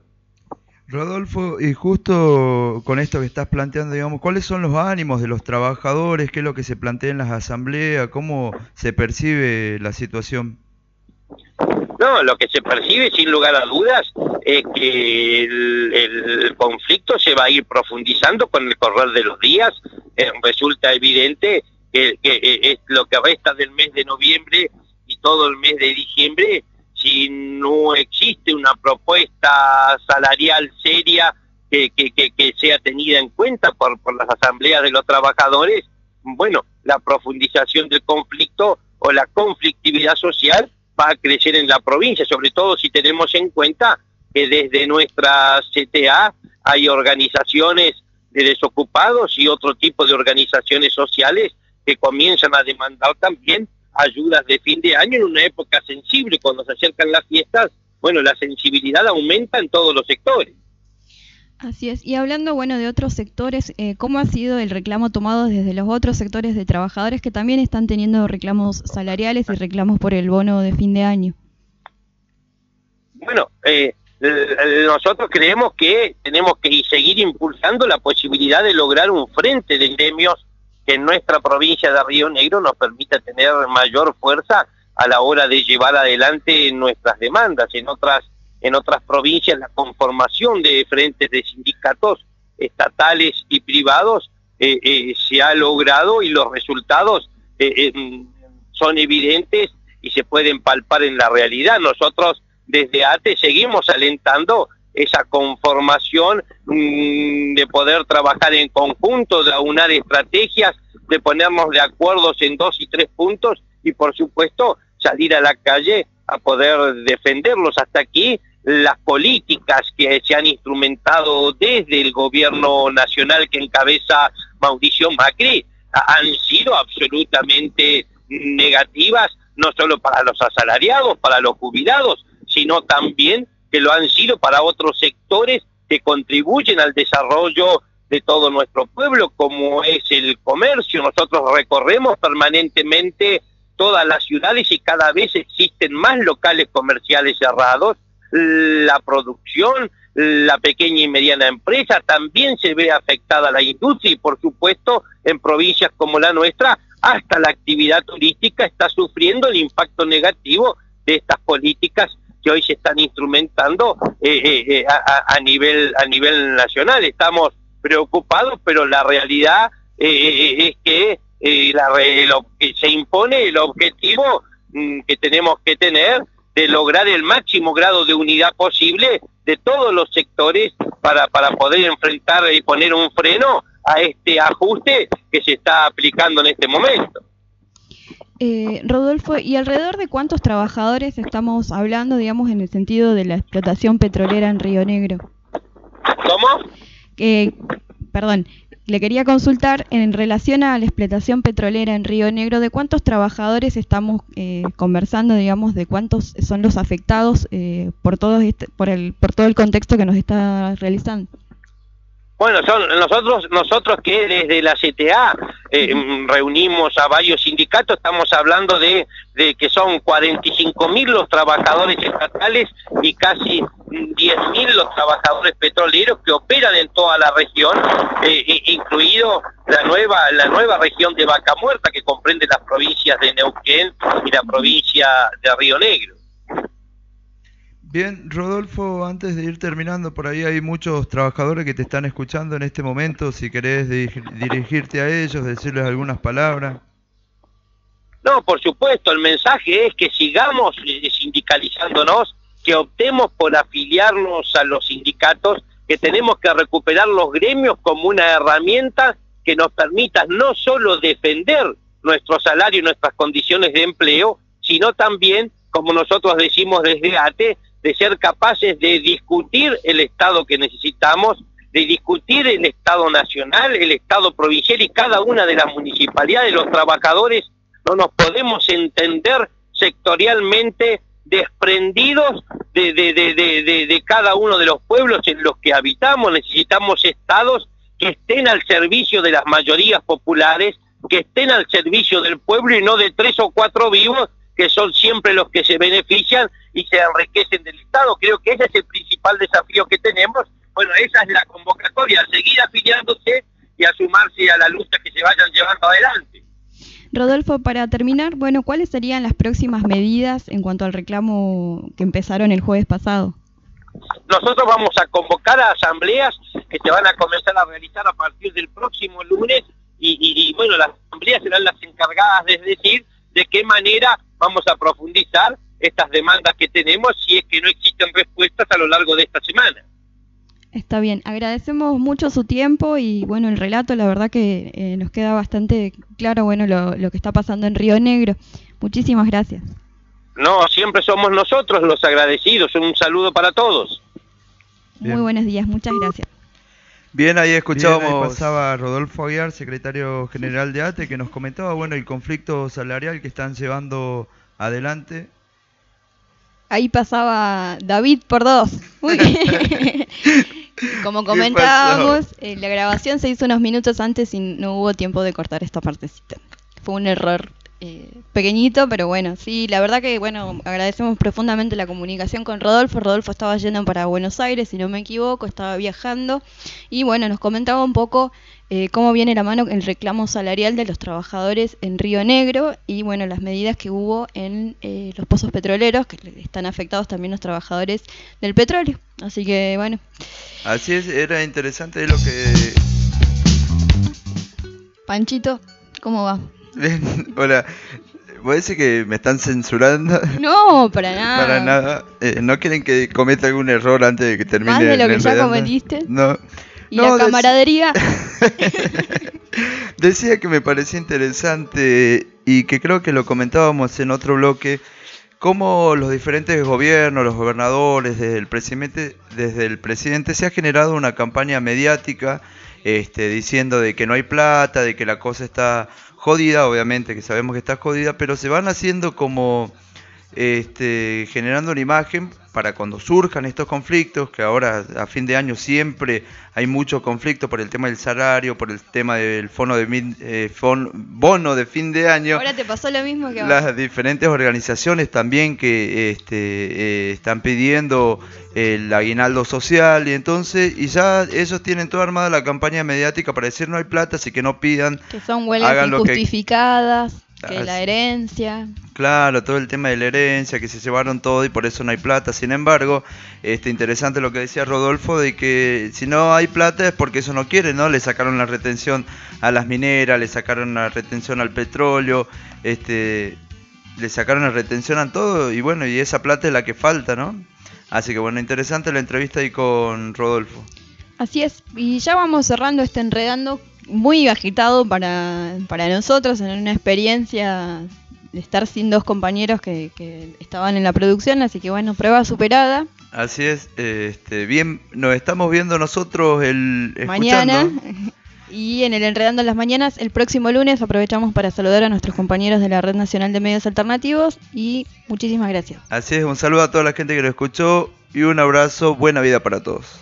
Rodolfo, y justo con esto que estás planteando, digamos, ¿cuáles son los ánimos de los trabajadores? ¿Qué es lo que se plantea en las asambleas? ¿Cómo se percibe la situación? No, lo que se percibe sin lugar a dudas es que el, conflicto se va a ir profundizando con el correr de los días. Eh, resulta evidente que, que, eh, es lo que resta del mes de noviembre y todo el mes de diciembre, si no existe una propuesta salarial seria que, que, que, sea tenida en cuenta por, por las asambleas de los trabajadores, bueno, la profundización del conflicto o la conflictividad social va a crecer en la provincia, sobre todo si tenemos en cuenta que desde nuestra CTA hay organizaciones de desocupados y otro tipo de organizaciones sociales que comienzan a demandar también ayudas de fin de año en una época sensible, cuando se acercan las fiestas, bueno, la sensibilidad aumenta en todos los sectores. Así es. Y hablando, bueno, de otros sectores, eh, ¿cómo ha sido el reclamo tomado desde los otros sectores de trabajadores que también están teniendo reclamos salariales y reclamos por el bono de fin de año? Bueno, eh, nosotros creemos que tenemos que seguir impulsando la posibilidad de lograr un frente de gremios que en nuestra provincia de Río Negro nos permita tener mayor fuerza a la hora de llevar adelante nuestras demandas. En otras, en otras provincias la conformación de frentes de sindicatos estatales y privados eh, eh, se ha logrado y los resultados eh, son evidentes y se pueden palpar en la realidad. Nosotros desde ATE seguimos alentando esa conformación mm, de poder trabajar en conjunto, de aunar estrategias, de ponernos de acuerdos en dos y tres puntos y por supuesto salir a la calle a poder defenderlos. Hasta aquí las políticas que se han instrumentado desde el gobierno nacional que encabeza Mauricio Macri han sido absolutamente negativas, no solo para los asalariados, para los jubilados, sino también que lo han sido para otros sectores que contribuyen al desarrollo de todo nuestro pueblo, como es el comercio. Nosotros recorremos permanentemente todas las ciudades y cada vez existen más locales comerciales cerrados. La producción, la pequeña y mediana empresa, también se ve afectada la industria y por supuesto en provincias como la nuestra, hasta la actividad turística está sufriendo el impacto negativo de estas políticas que hoy se están instrumentando eh, eh, eh, a, nivel a nivel nacional. Estamos preocupados, pero la realidad es que, la lo que se impone el objetivo mm, que tenemos que tener de lograr el máximo grado de unidad posible de todos los sectores para, para poder enfrentar y poner un freno a este ajuste que se está aplicando en este momento. Eh, Rodolfo, ¿y alrededor de cuántos trabajadores estamos hablando, digamos, en el sentido de la explotación petrolera en Río Negro? ¿Cómo? Eh, perdón, le quería consultar en relación a la explotación petrolera en Río Negro, ¿de cuántos trabajadores estamos eh, conversando, digamos, de cuántos son los afectados eh, por, todo este, por, el, por todo el contexto que nos está realizando? Bueno, son nosotros nosotros que desde la CTA eh, reunimos a varios sindicatos, estamos hablando de, de que son 45 mil los trabajadores estatales y casi 10 mil los trabajadores petroleros que operan en toda la región, eh, eh, incluido la nueva la nueva región de Vaca Muerta que comprende las provincias de Neuquén y la provincia de Río Negro. Bien, Rodolfo, antes de ir terminando, por ahí hay muchos trabajadores que te están escuchando en este momento. Si querés dirigir- dirigirte a ellos, decirles algunas palabras. No, por supuesto, el mensaje es que sigamos eh, sindicalizándonos, que optemos por afiliarnos a los sindicatos, que tenemos que recuperar los gremios como una herramienta que nos permita no solo defender nuestro salario y nuestras condiciones de empleo, sino también, como nosotros decimos desde ATE, de ser capaces de discutir el Estado que necesitamos, de discutir el Estado nacional, el Estado provincial y cada una de las municipalidades, los trabajadores no nos podemos entender sectorialmente desprendidos de, de, de, de, cada uno de los pueblos en los que habitamos. Necesitamos estados que estén al servicio de las mayorías populares, que estén al servicio del pueblo y no de tres o cuatro vivos que son siempre los que se benefician y se enriquecen del Estado. Creo que ese es el principal desafío que tenemos. Bueno, esa es la convocatoria, seguir afiliándose y a sumarse a la lucha que se vayan llevando adelante. Rodolfo, para terminar, bueno, ¿cuáles serían las próximas medidas en cuanto al reclamo que empezaron el jueves pasado? Nosotros vamos a convocar a asambleas que se van a comenzar a realizar a partir del próximo lunes y, y- y, bueno, las asambleas serán las encargadas de decir de qué manera vamos a profundizar estas demandas que tenemos si es que no existen respuestas a lo largo de esta semana. Está bien, agradecemos mucho su tiempo y bueno, el relato, la verdad que eh, nos queda bastante claro, bueno, lo, lo que está pasando en Río Negro. Muchísimas gracias. No, siempre somos nosotros los agradecidos. Un saludo para todos. Muy buenos días, muchas gracias. Bien, ahí Bien, escuchábamos. ahí pasaba Rodolfo Aguiar, secretario general de ATE, que nos comentaba, bueno, el conflicto salarial que están llevando adelante. Ahí pasaba David por dos. Muy bien. Como comentábamos, eh, la grabación se hizo unos minutos antes y no hubo tiempo de cortar esta partecita. Fue un error eh, pequeñito, pero bueno, sí, la verdad que bueno, agradecemos profundamente la comunicación con Rodolfo. Rodolfo estaba yendo para Buenos Aires, si no me equivoco, estaba viajando y bueno, nos comentaba un poco eh, cómo viene la mano el reclamo salarial de los trabajadores en Río Negro y bueno, las medidas que hubo en eh, los pozos petroleros, que están afectados también los trabajadores del petróleo. Así que bueno, Así es, era interesante lo que... Panchito, ¿cómo va? Bien, Hola, ¿vos decís que me están censurando? No, para nada. Para nada. Eh, ¿No quieren que cometa algún error antes de que termine Más de lo que ya cometiste. No. Y No, la dec- camaradería. Decía que me parecía interesante y que creo que lo comentábamos en otro bloque, cómo los diferentes gobiernos, los gobernadores, desde el presidente, desde el presidente se ha generado una campaña mediática este, diciendo de que no hay plata, de que la cosa está jodida, obviamente que sabemos que está jodida, pero se van haciendo como este, generando una imagen para cuando surjan estos conflictos, que ahora a fin de año siempre hay mucho conflicto por el tema del salario, por el tema del fono de eh, bono de fin de año. Ahora te pasó lo mismo que Las diferentes organizaciones también que este, eh, están pidiendo el aguinaldo social y entonces y ya ellos tienen toda armada la campaña mediática para decir no hay plata, así que no pidan. Que son huelgas injustificadas. Que la herencia. Claro, todo el tema de la herencia, que se llevaron todo y por eso no hay plata. Sin embargo, este interesante lo que decía Rodolfo de que si no hay plata es porque eso no quiere, ¿no? Le sacaron la retención a las mineras, le sacaron la retención al petróleo, este le sacaron la retención a todo y bueno, y esa plata es la que falta, ¿no? Así que bueno, interesante la entrevista ahí con Rodolfo. Así es, y ya vamos cerrando este enredando muy agitado para, para nosotros en una experiencia de estar sin dos compañeros que, estaban en la producción, así que bueno, prueba superada. Así es, este, bien, nos estamos viendo nosotros el mañana y en el Enredando las Mañanas el próximo lunes aprovechamos para saludar a nuestros compañeros de la Red Nacional de Medios Alternativos y muchísimas gracias. Así es, un saludo a toda la gente que lo escuchó y un abrazo, buena vida para todos.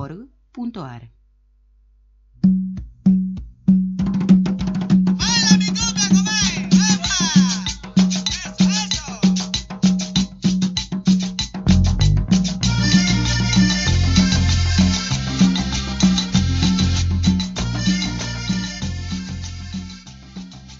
www.rnma.org.ar